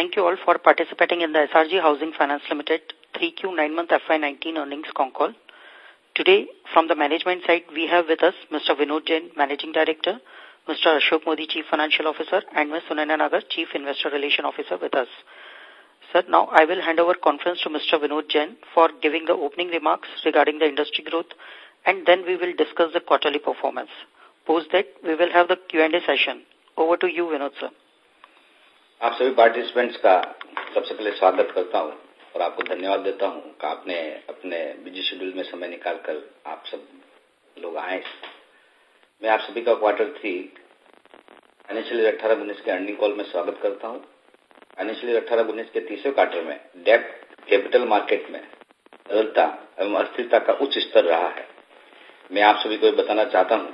thank you all for participating in the SRG Housing Finance Limited 3Q 9-month FY19 earnings call. Today, from the management side, we have with us Mr. Vinod Jain, Managing Director, Mr. Ashok Modi, Chief Financial Officer, and Ms. Sunaina Nagar, Chief Investor Relation Officer with us. Sir, now I will hand over conference to Mr. Vinod Jain for giving the opening remarks regarding the industry growth, and then we will discuss the quarterly performance. Post that, we will have the Q&A session. Over to you, Vinod, sir. आप सभी participants का सबसे पहले स्वागत करता हूँ और आपको धन्यवाद देता हूँ कि आपने अपने बिज़ी शेड्यूल में समय निकालकर आप सब लोग आए। मैं आप सभी का क्वार्टर थ्री फाइनेंशियल ईयर अठारह उन्नीस के अर्निंग कॉल में स्वागत करता हूँ। फाइनेंशियल ईयर अठारह उन्नीस के तीसरे क्वार्टर में डेप कैपिटल मार्केट में तरलता एवं अस्थिरता का उच्च स्तर रहा है। मैं आप सभी को बताना चाहता हूँ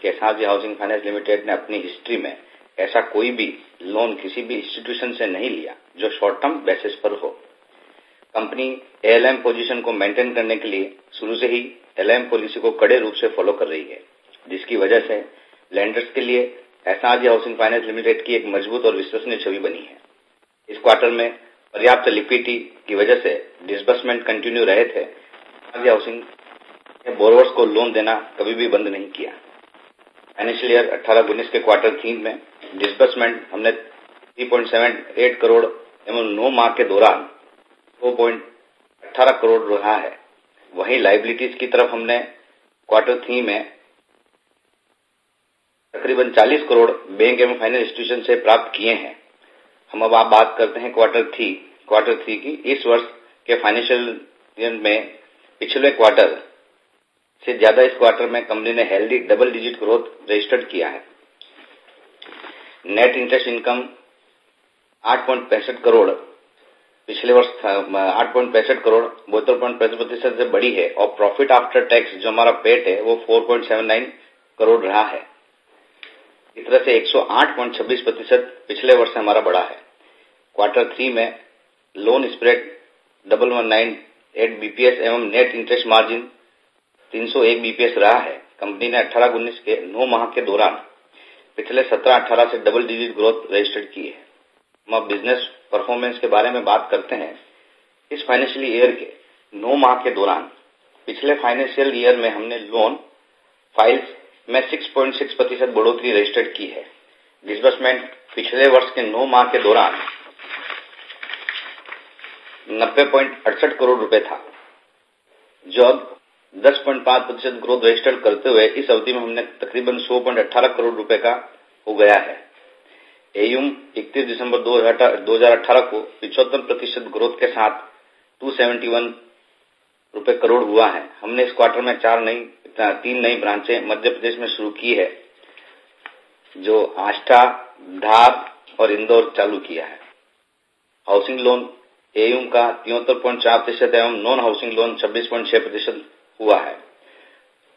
कि एसआरजी हाउसिंग फाइनेंस लिमिटेड ने अपनी हिस्ट्री में ऐसा कोई भी लोन किसी भी इंस्टीट्यूशन से नहीं लिया, जो शॉर्ट टर्म बेसिस पर हो। कंपनी एएलएम पोजीशन को मेंटेन करने के लिए शुरू से ही एलएम पॉलिसी को कड़े रूप से फॉलो कर रही है, जिसकी वजह से लैंडर्स के लिए एसआरजी हाउसिंग फाइनेंस लिमिटेड की एक मज़बूत और विश्वसनीय छवि बनी है। इस क्वार्टर में पर्याप्त लिक्विडिटी की वजह से डिसबर्समेंट कंटिन्यू रहे थे। हाउसिंग ने बोरोवर्स को लोन देना कभी भी बंद नहीं किया। फाइनेंशियल ईयर अट्ठारह उन्नीस के क्वार्टर तीन में डिसबर्समेंट हमने 3.78 करोड़ एवं नौ माह के दौरान 2.18 करोड़ रहा है। वहीं लाइबिलिटीज की तरफ़ हमने क्वार्टर थ्री में तकरीबन 40 करोड़ बैंक एवं फाइनेंस इंस्टीट्यूशन से प्राप्त किए हैं। हम अब आप बात करते हैं क्वार्टर थ्री क्वार्टर थ्री की इस वर्ष के फाइनेंशियल ईयर में पिछले क्वार्टर से ज़्यादा इस क्वार्टर में कंपनी ने healthy double digit growth registered किया है। नेट इंटरेस्ट इनकम आठ पॉइंट पैंसठ करोड़, पिछले वर्ष आठ पॉइंट पैंसठ करोड़ बहत्तर पॉइंट पैंसठ प्रतिशत से बढ़ी है और प्रॉफिट आफ्टर टैक्स जो हमारा पेट है, वो four point seven nine crore रहा है। इस तरह से एक सौ आठ पॉइंट छब्बीस प्रतिशत पिछले वर्ष से हमारा बढ़ा है। क्वार्टर थ्री में loan spread double one nine eight BPS एवं नेट इंटरेस्ट मार्जिन 301 बीपीएस रहा है। कंपनी ने 18-19 के नौ माह के दौरान पिछले 17-18 से डबल डिजिट ग्रोथ रजिस्टर्ड की है। हम अब बिज़नेस परफॉर्मेंस के बारे में बात करते हैं। इस फाइनेंशियल ईयर के 9 माह के दौरान, पिछले फाइनेंशियल ईयर में हमने लोन फाइल्स में 6.6 प्रतिशत बढ़ोतरी रजिस्टर्ड की है। डिसबर्समेंट पिछले वर्ष के 9 माह के दौरान नब्बे करोड़ रुपए था। जो अब 10.5 प्रतिशत ग्रोथ रजिस्टर्ड करते हुए इस अवधि में हमने तकरीबन 100.18 करोड़ रुपए का हो। गया है एयूम 31 दिसंबर 2018 को पिछहत्तर प्रतिशत ग्रोथ के साथ 271 रुपए करोड़ हुआ है। हमने इस क्वार्टर में चार नई, तीन नई ब्रांचें मध्य प्रदेश में शुरू की है, जो आष्टा, धार और इंदौर चालू किया है। हाउसिंग लोन एयूम का तिहत्तर पॉइंट चार प्रतिशत एवं नॉन हाउसिंग लोन छब्बीस पॉइंट छह प्रतिशत हुआ है।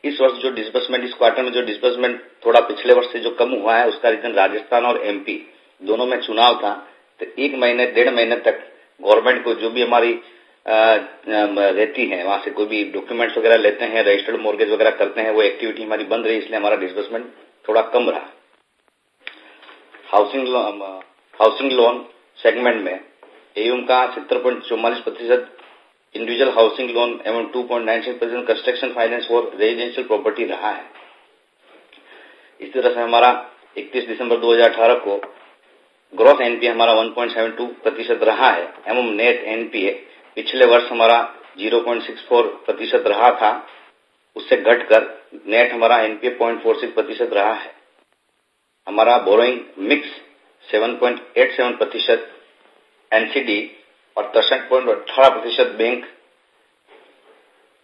इस वर्ष जो डिस्बर्समेंट इस क्वार्टर में जो डिस्बर्समेंट थोड़ा पिछले वर्ष से जो कम हुआ है, उसका रीजन राजस्थान और एमपी दोनों में चुनाव था। तो एक महीने, डेढ़ महीने तक गवर्नमेंट को जो भी हमारी रहती है, वहाँ से कोई भी डॉक्यूमेंट्स वगैरह लेते हैं रजिस्टर्ड मोर्गेज वगैरह करते हैं, वो एक्टिविटी हमारी बंद रही, इसलिए हमारा डिस्बर्समेंट थोड़ा कम रहा। हाउसिंग हाउसिंग लोन सेगमेंट में एयूम का सत्तर पॉइंट चौवालीस प्रतिशत इंडिविजुअल हाउसिंग लोन एवं 2.96 percent construction finance for residential property रहा है। इस तरह से हमारा 31 दिसंबर 2018 को ग्रोथ एनपीए हमारा 1.72 प्रतिशत रहा है एवं नेट एनपीए पिछले वर्ष हमारा 0.64 प्रतिशत रहा था। उससे घटकर नेट हमारा एनपीए 0.46 प्रतिशत रहा है। हमारा बोरोइंग मिक्स 7.87 प्रतिशत एनसीडी और तिरसठ पॉइंट अठारह प्रतिशत bank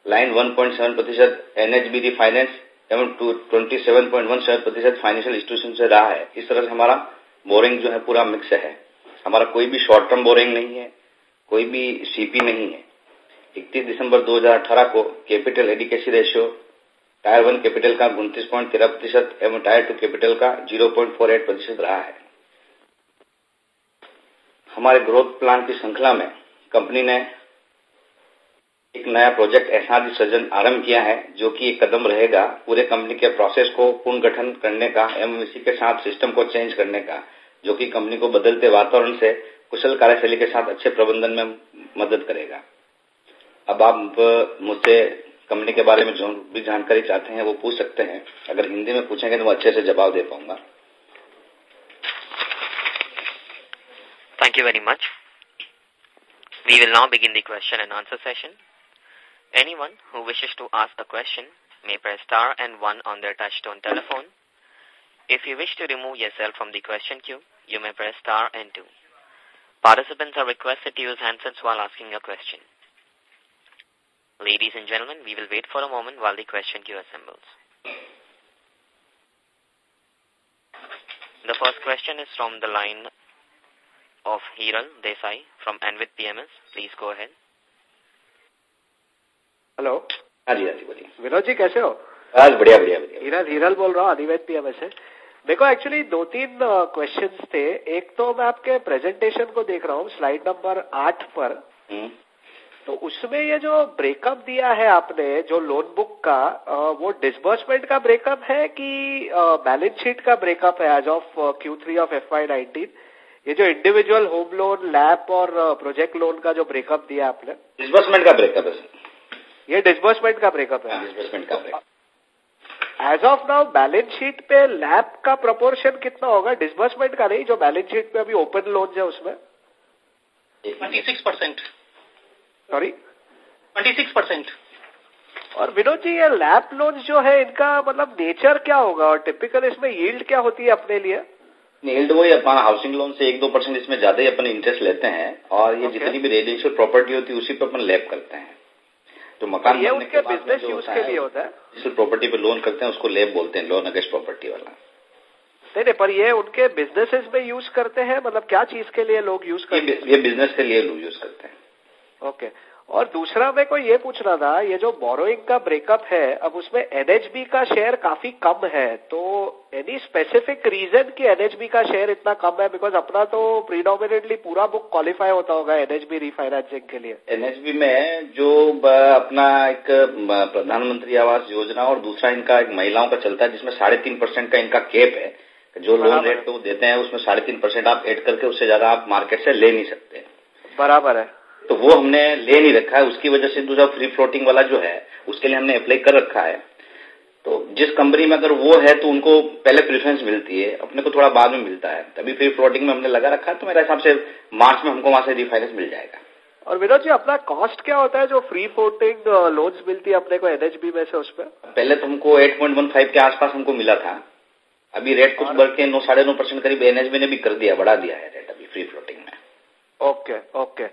line one point seven प्रतिशत एनएचबीडी फाइनेंस एवं twenty seven point one seven प्रतिशत फाइनेंशियल इंस्टीट्यूशन से रहा है। इस तरह से हमारा बोरिंग जो है पूरा मिक्स है। हमारा कोई भी शॉर्ट टर्म बोरिंग नहीं है, कोई भी सीपी नहीं है। इकतीस दिसंबर 2018 को capital adequacy ratio tier one capital का उनतीस पॉइंट तेरह प्रतिशत, एवं टायर टू कैपिटल का ज़ीरो पॉइंट फोर एट प्रतिशत रहा है। हमारे ग्रोथ प्लान की श्रृंखला में कंपनी ने एक नया प्रोजेक्ट एसआरजी सर्जन आरंभ किया है, जो कि एक कदम रहेगा पूरे कंपनी के प्रोसेस को पुनर्गठन करने का इसी के साथ सिस्टम को चेंज करने का, जो कि कंपनी को बदलते वातावरण से, कुशल कार्यशैली के साथ अच्छे प्रबंधन में मदद करेगा। अब आप मुझसे कंपनी के बारे में जो भी जानकारी चाहते हैं, वो पूछ सकते हैं। अगर हिंदी में पूछेंगे तो अच्छे से जवाब दे पाऊँगा। Thank you very much. We will now begin the question and answer session. Anyone who wishes to ask a question may press star and one on their touchtone telephone. If you wish to remove yourself from the question queue, you may press star and two. Participants are requested to use handsets while asking a question. Ladies and gentlemen, we will wait for a moment while the question queue assembles. The first question is from the line of Hiral Desai from Anvit PMS. Please go ahead. Hello हाँ जी हाँ जी बोलिए। विनोद जी कैसे हो? बस बढ़िया बढ़िया बढ़िया। हिरल हिरल बोल रहा हूँ अधिवेद पीएमएस से। देखो एक्चुअली दो तीन क्वेश्चंस थे। एक तो मैं आपके प्रेजेंटेशन को देख रहा हूँ स्लाइड नंबर आठ पर। हम्म, तो उसमें ये जो ब्रेकअप दिया है आपने जो लोन बुक का अ, वो डिसबर्समेंट का ब्रेकअप है कि बैलेंस शीट का ब्रेकअप है as of Q three of F Y nineteen ये जो इंडिविजुअल होम लोन लैप और प्रोजेक्ट लोन का जो ब्रेकअप दिया आपने। डिस्बर्समेंट का ब्रेकअप है सर। ये डिस्बर्समेंट का ब्रेकअप है। डिस्बर्समेंट का breakup as of now balance sheet पे लैब का प्रोपोर्शन कितना होगा? डिस्बर्समेंट का नहीं जो बैलेंस शीट पे अभी ओपन लोन है उसमें। Twenty six percent sorry 26 percent और विनोद जी ये लैब लोन जो है इनका मतलब नेचर क्या होगा? और टिपिकल इसमें यील्ड क्या होती है अपने लिए? नील्ड वही अपन हाउसिंग लोन से एक दो परसेंट इसमें ज़्यादा ही अपन इंटरेस्ट लेते हैं और ये Okay. जितनी भी रेजिडेंशियल प्रॉपर्टी होती है उसी पे अपन लैब करते हैं। तो मकान ये बनने उनके के बिज़नेस यूज़ के लिए होता है। रेजिडेंशियल प्रॉपर्टी पे लोन करते हैं उसको लैब बोलते हैं लोन अगेंस्ट प्रॉपर्टी वाला। नहीं नहीं पर ये उनके बिजनेसेस में यूज़ करते हैं? मतलब क्या चीज़ के लिए लोग यूज़ करते ये बिज़नेस के लिए लोग यूज़ करते हैं। हैं ओके और दूसरा मेरे को ये पूछना था ये जो बोरोइंग का ब्रेकअप है अब उसमें एनएचबी का शेयर काफ़ी कम है तो एनी स्पेसिफिक रीजन कि एनएचबी का शेयर इतना कम है? बिकॉज़ अपना तो प्रीडोमिनेटली पूरा बुक क्वालिफाई होता होगा एनएचबी रिफाइनेंसिंग के लिए। एनएचबी में जो अपना एक प्रधानमंत्री आवास योजना और दूसरा इनका एक महिलाओं का चलता है जिसमें साढ़े तीन परसेंट का इनका केप है जो लोन रेट तो देते हैं उसमें साढ़े तीन परसेंट आप एड करके उससे ज़्यादा आप मार्केट से ले नहीं सकते। बराबर है। तो वो हमने ले नहीं रखा है। उसकी वजह से दूसरा फ्री फ्लोटिंग वाला जो है उसके लिए हमने अप्लाई कर रखा है। तो जिस कंपनी में अगर वो है तो उनको पहले प्रेफरेंस मिलती है। अपने को थोड़ा बाद में मिलता है। तभी फ्री फ्लोटिंग में हमने लगा रखा है तो मेरे हिसाब से मार्च में हमको वहाँ से रिफाइनेंस मिल जाएगा। और विनोद जी अपना कॉस्ट क्या होता है जो फ्री फ्लोटिंग लोन्स मिलती है अपने को एनएचबी में से उस पर पहले तो हमको 8.15 के आसपास हमको मिला था। अभी रेट कुछ बढ़ के नौ साढ़े नौ परसेंट करीब एनएचबी ने भी कर दिया बढ़ा दिया है रेट अभी फ्री फ्लोटिंग में। Okay okay.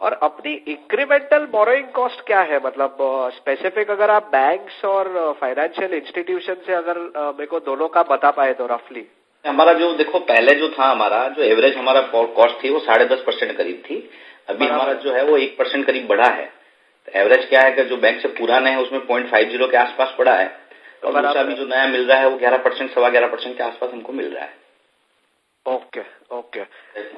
और अपनी इंक्रीमेंटल बोरोइंग कॉस्ट क्या है? मतलब स्पेसिफिक अगर आप बैंक्स और फाइनेंशियल इंस्टीट्यूशन से अगर मेरे को दोनों का बता पाए तो रफली हमारा जो देखो पहले जो था हमारा जो एवरेज हमारा कॉस्ट थी वो साढ़े दस परसेंट करीब थी। अभी हमारा जो है वो एक परसेंट करीब बढ़ा है। तो एवरेज क्या है कि जो बैंक से पुराने हैं उसमें पॉइंट फाइव ज़ीरो के आसपास पड़ा है। और दूसरा अभी जो नया मिल रहा है वो ग्यारह परसेंट सवा ग्यारह परसेंट के आसपास हमको मिल रहा है। Okay okay.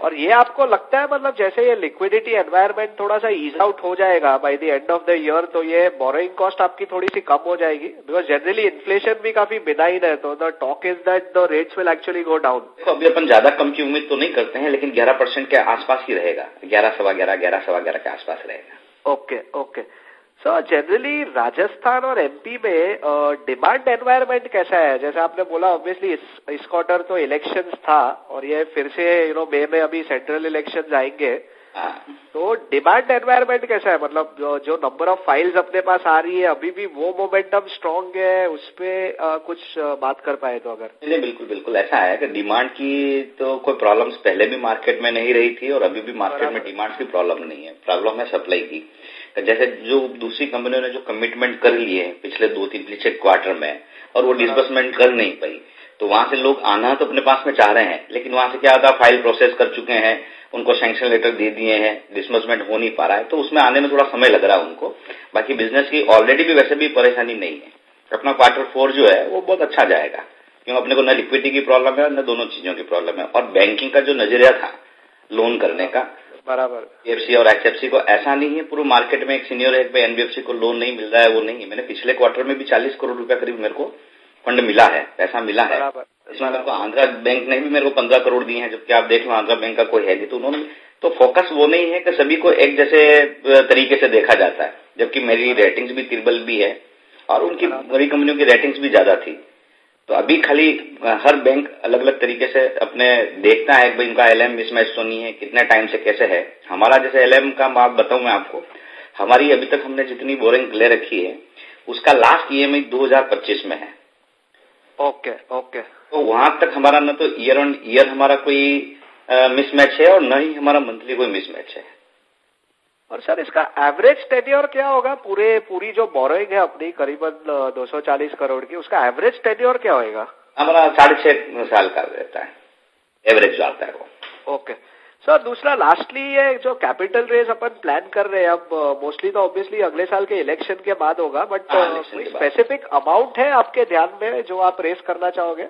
और ये आपको लगता है मतलब जैसे ये लिक्विडिटी एनवायरमेंट थोड़ा सा ईज आउट हो जाएगा by the end of the year तो ये बोरोइंग कॉस्ट आपकी थोड़ी सी कम हो जाएगी? बिकॉज़ जनरली इन्फ्लेशन भी काफ़ी बिनाइन है तो the talk is that the rates will actually go down देखो अभी अपन ज़्यादा कम की उम्मीद तो नहीं करते हैं लेकिन ग्यारह परसेंट के आसपास ही रहेगा। ग्यारह सवा ग्यारह ग्यारह सवा ग्यारह के आसपास रहेगा। Okay okay. So generally Rajasthan और एमपी में डिमांड एनवायरनमेंट कैसा है? जैसे आपने बोला ऑब्वियसली इस, इस क्वार्टर तो इलेक्शंस था और ये फिर से यू नो मई में अभी सेंट्रल इलेक्शन आएँगे। तो डिमांड एनवायरनमेंट कैसा है? मतलब जो, जो नंबर ऑफ़ फाइल्स अपने पास आ रही है अभी भी वो मोमेंटम स्ट्रांग है उस पे अ, कुछ बात कर पाए तो अगर। नहीं बिल्कुल बिल्कुल ऐसा है कि डिमांड की तो कोई प्रॉब्लम्स पहले भी मार्केट में नहीं रही थी और अभी भी मार्केट में डिमांड की प्रॉब्लम नहीं है। प्रॉब्लम है सप्लाई की। जैसे जो दूसरी कंपनियों ने जो कमिटमेंट कर लिए पिछले दो तीन, पिछले क्वार्टर में, और वो डिसबर्समेंट कर नहीं पाई तो वहाँ से लोग आना तो अपने पास में चाह रहे हैं, लेकिन वहाँ से क्या होता है फ़ाइल प्रोसेस कर चुके हैं, उनको सैंक्शन लेटर दे दिए हैं डिसबर्समेंट हो नहीं पा रहा है तो उसमें आने में थोड़ा समय लग रहा है उनको। बाकी बिज़नेस की ऑलरेडी भी वैसे भी परेशानी नहीं है। अपना क्वार्टर फोर जो है, वो बहुत अच्छा जाएगा, क्यों अपने को न लिक्विडिटी की प्रॉब्लम है न दोनों चीज़ों की प्रॉब्लम है। और बैंकिंग का जो नज़रिया था लोन करने का बराबर। एफसी और एचएफसी को ऐसा नहीं है पूरे मार्केट में एक सीनियर एक पे एनबीएफसी को लोन नहीं मिल रहा है वो नहीं है। मैंने पिछले क्वार्टर में भी चालीस करोड़ रुपया करीब मेरे को फंड मिला है पैसा मिला है। इसमें मेरे को आंध्रा बैंक ने भी मेरे को पंद्रह करोड़ दिए हैं जबकि आप देख लो आंध्रा बैंक का कोई है नहीं तो उन्होंने तो फोकस वो नहीं है कि सभी को एक जैसे तरीके से देखा जाता है जबकि मेरी रेटिंग्स भी तिरबल भी है और उनकी बड़ी कंपनियों की रेटिंग्स भी ज़्यादा थी। तो अभी खाली हर बैंक अलग अलग तरीके से अपने देखता है कि इनका एलएम मिसमैच तो नहीं है कितने टाइम से कैसे है। हमारा जैसे एलएम का बात बताऊँ मैं आपको हमारी अभी तक हमने जितनी बोरिंग ले रखी है उसका लास्ट ईएमआई 2025 में है। ओके ओके तो वहाँ तक हमारा न तो ईयर ऑन ईयर हमारा कोई मिसमैच है और न ही हमारा मंथली कोई मिसमैच है। और सर इसका एवरेज टेन्योर क्या होगा? पूरे पूरी जो बोरोइंग है अपनी करीबन 240 करोड़ की उसका एवरेज टेन्योर क्या होगा हमारा साढ़े छह साल का रहता है। एवरेज जो आता है वो। ओके सर दूसरा लास्टली ये जो कैपिटल रेज अपन प्लान कर रहे हैं अब मोस्टली तो ऑब्वियसली अगले साल के इलेक्शन के बाद होगा बट कोई स्पेसिफिक अमाउंट है आपके ध्यान में जो आप रेस करना चाहोगे?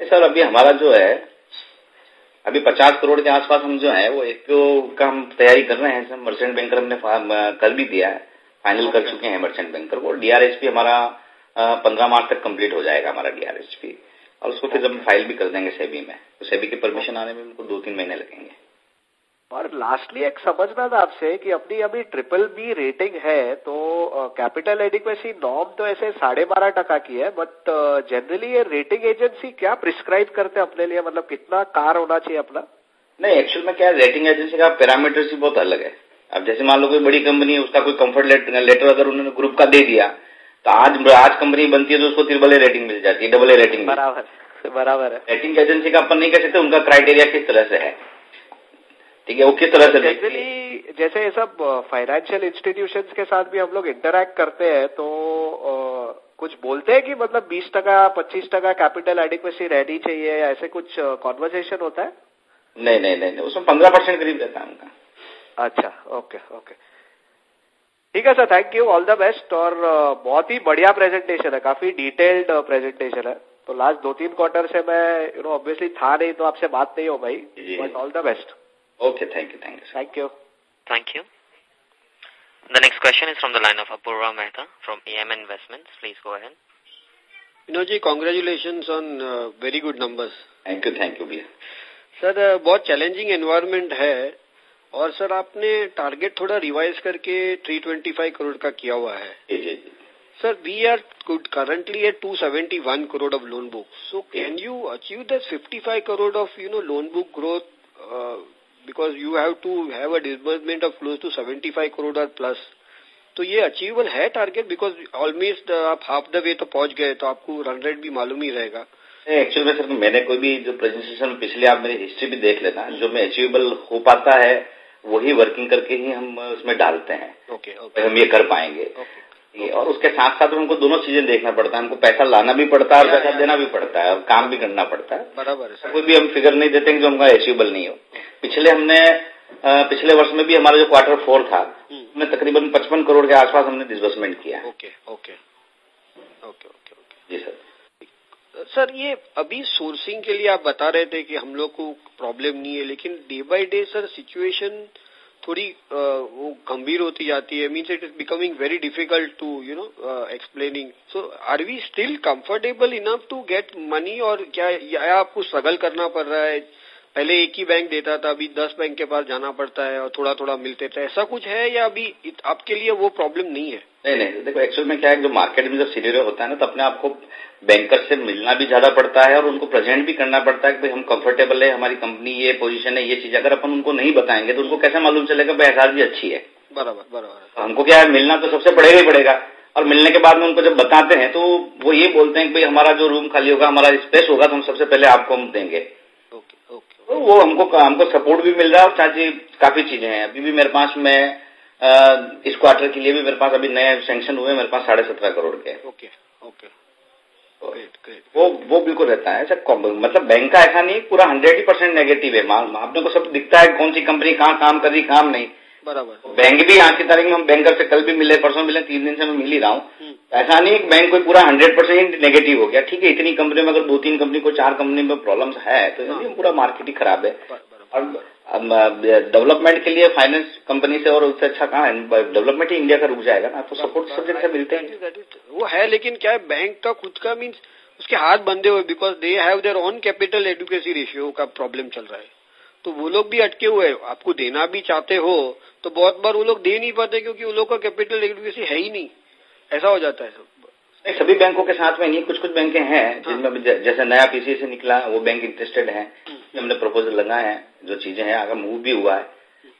सर अभी हमारा जो है अभी पचास करोड़ के आसपास हम जो है वो एक का हम तैयारी कर रहे हैं मर्चेंट बैंकर हमने कर भी दिया है। फाइनल कर चुके हैं मर्चेंट बैंकर को। डीआरएचपी हमारा पंद्रह मार्च तक कंप्लीट हो जाएगा हमारा डीआरएचपी और उसको फिर हम फ़ाइल भी कर देंगे सेबी में तो सेबी की परमिशन आने में उनको दो तीन महीने लगेंगे। और लास्टली एक समझना था आपसे कि अपनी अभी ट्रिपल बी रेटिंग है तो कैपिटल एडिक्वेसी नॉर्म तो ऐसे साढ़े बारह टका की है बट जनरली ये रेटिंग एजेंसी क्या प्रिस्क्राइब करते हैं अपने लिए? मतलब कितना कार होना चाहिए अपना? नहीं एक्चुअल में क्या रेटिंग एजेंसी का पैरामीटर्स ही बहुत अलग है। अब जैसे मान लो कोई बड़ी कंपनी है उसका कोई कंफर्ट लेटर, लेटर अगर उन्होंने ग्रुप का दे दिया तो आज आज कंपनी बनती है तो उसको त्रिबल ए रेटिंग मिल जाती है डबल ए रेटिंग बराबर बराबर है। रेटिंग एजेंसी का अपन नहीं कह सकते उनका क्राइटेरिया किस तरह से है। ठीक है वो किस तरह से एक्चुअली जैसे ये सब फाइनेंशियल इंस्टीट्यूशन के साथ भी हम लोग इंटरेक्ट करते हैं तो आ, कुछ बोलते हैं कि मतलब 20 टका पच्चीस टका कैपिटल एडिक्वेसी रहनी चाहिए या ऐसे कुछ कॉन्वर्सेशन होता है? नहीं नहीं नहीं, नहीं उसमें पंद्रह परसेंट करीब रहता है उनका। अच्छा ओके ओके ठीक है sir thank you all the best और बहुत ही बढ़िया प्रेजेंटेशन है काफ़ी डिटेल्ड प्रेजेंटेशन है। तो लास्ट दो तीन क्वार्टर से मैं यू नो ऑब्वियसली था नहीं तो आपसे बात नहीं हो भाई but all the best Okay, thank you, thank you. Thank you. Thank you. The next question is from the line of Apurva Mehta from EM Investments. Please go ahead. Vinodji, congratulations on uh, very good numbers. Thank you, thank you, भैया. Sir uh, बहुत challenging environment है और sir आपने target थोड़ा revise करके 325 करोड़ का किया हुआ है जी जी जी Sir, we are currently at 271 crore of loan book. So, can you achieve that 55 crore of, you know, loan book growth uh, because you have to have a disbursement of close to 75 crore or plus. तो ये achievable है target because almost आप half the way तो पहुँच गए तो आपको run rate भी मालूम ही रहेगा। एक्चुअल में सर मैंने कोई भी जो प्रेजेंटेशन पिछले आप मेरी हिस्ट्री भी देख लेना जो मैं अचीवेबल हो पाता है वही वर्किंग करके ही हम उसमें डालते हैं। Okay okay, okay. हम ये कर पाएँगे। Okay. और उसके साथ साथ हमको दोनों चीज़ें देखना पड़ता है हमको पैसा लाना भी पड़ता है और पैसा देना भी पड़ता है और काम भी करना पड़ता है। बराबर है कोई भी हम फिगर नहीं देते हैं जो हमका अचीवेबल नहीं हो। पिछले हमने पिछले वर्ष में भी हमारा जो क्वार्टर फोर था हम्म। हमने तकरीबन पचपन करोड़ के आसपास हमने डिसबर्समेंट किया okay okay okay okay okay. जी सर। सर ये अभी सोर्सिंग के लिए आप बता रहे थे कि हम लोग को प्रॉब्लम नहीं है लेकिन day by day sir situation थोड़ी वो गंभीर होती जाती है। Means it is becoming very difficult to you know explaining so are we still comfortable enough to get money और क्या या आपको स्ट्रगल करना पड़ रहा है? पहले एक ही बैंक देता था अभी दस बैंक के पास जाना पड़ता है और थोड़ा थोड़ा मिलते थे ऐसा कुछ है या अभी आपके लिए वो प्रॉब्लम नहीं है? नहीं नहीं देखो एक्चुअल में क्या है जो मार्केट में जब सीनियर होता है ना तो अपने आपको बैंकर से मिलना भी ज़्यादा पड़ता है और उनको प्रेजेंट भी करना पड़ता है कि भाई हम कंफर्टेबल है हमारी कंपनी ये पोजीशन है ये चीज़ अगर अपन उनको नहीं बताएँगे तो उनको कैसे मालूम चलेगा भाई एहसास भी अच्छी है? बराबर बराबर। तो हमको क्या है मिलना तो सबसे पड़ेगा ही पड़ेगा। और मिलने के बाद में उनको जब बताते हैं तो वो ये बोलते हैं कि भाई हमारा जो रूम खाली होगा हमारा स्पेस होगा तो हम सबसे पहले आपको हम देंगे। तो वो हमको हमको सपोर्ट भी मिल रहा है और साथ ही काफ़ी चीज़ें हैं। अभी भी मेरे पास में इस क्वार्टर के लिए भी मेरे पास अभी नए सैंक्शन हुए मेरे पास साढ़े सत्रह करोड़ के। ओके ओके वो वो बिल्कुल रहता है। सर मतलब बैंक का ऐसा नहीं पूरा हंड्रेड ही परसेंट नेगेटिव है। आपने को सब दिखता है कौन सी कंपनी कहाँ काम कर रही काम नहीं। बराबर। बैंक भी आज की तारीख में हम बैंकर से कल भी मिले परसों मिले तीन दिन से मैं मिल ही रहा हूँ। ऐसा नहीं बैंक कोई पूरा हंड्रेड परसेंट नेगेटिव हो गया। ठीक है इतनी कंपनी में अगर दो तीन कंपनी को चार कंपनी में प्रॉब्लम है तो हाँ। पूरा मार्केट ही खराब है। और डेवलपमेंट के लिए फाइनेंस कंपनी से और उससे अच्छा कहाँ है? डेवलपमेंट ही इंडिया का रुक जाएगा ना तो सपोर्ट सब जगह से मिलते हैं। वो है लेकिन क्या है बैंक का खुद का मीन्स उसके हाथ बंधे हुए because they have their own capital adequacy ratio का प्रॉब्लम चल रहा है। तो वो लोग भी अटके हुए आपको देना भी चाहते हो तो बहुत बार वो लोग दे नहीं पाते क्योंकि वो लोग का कैपिटल एडुकेसी है ही नहीं। ऐसा हो जाता है सब। सभी बैंकों के साथ में नहीं कुछ कुछ बैंकें हैं हाँ। जिनमें जैसे नया पीसी से निकला वो बैंक इंटरेस्टेड है हम्म। हमने प्रपोजल लगाए हैं जो चीज़ें हैं अगर मूव भी हुआ है।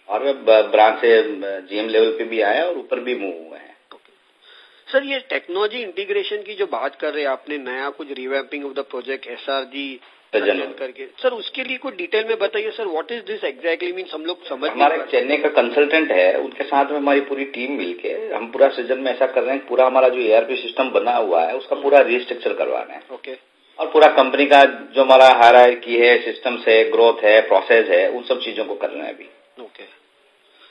और ब्रांच से जीएम लेवल पे भी आया और ऊपर भी मूव हुए हैं। सर ये टेक्नोलॉजी इंटीग्रेशन की जो बात कर रहे हैं आपने नया कुछ revamping of the project SRG करके। सर उसके लिए कोई डिटेल में बताइए sir what is this exactly mean हम लोग समझ हमारे चेन्नई का कंसल्टेंट है उनके साथ में हमारी पूरी टीम मिलके हम पूरा सीज़न में ऐसा कर रहे हैं पूरा हमारा जो एआरपी सिस्टम बना हुआ है उसका पूरा रिस्ट्रक्चर करवा रहे हैं। ओके और पूरा कंपनी का जो हमारा हायर की है सिस्टम है ग्रोथ है प्रोसेस है उन सब चीज़ों को कर रहे हैं अभी। ओके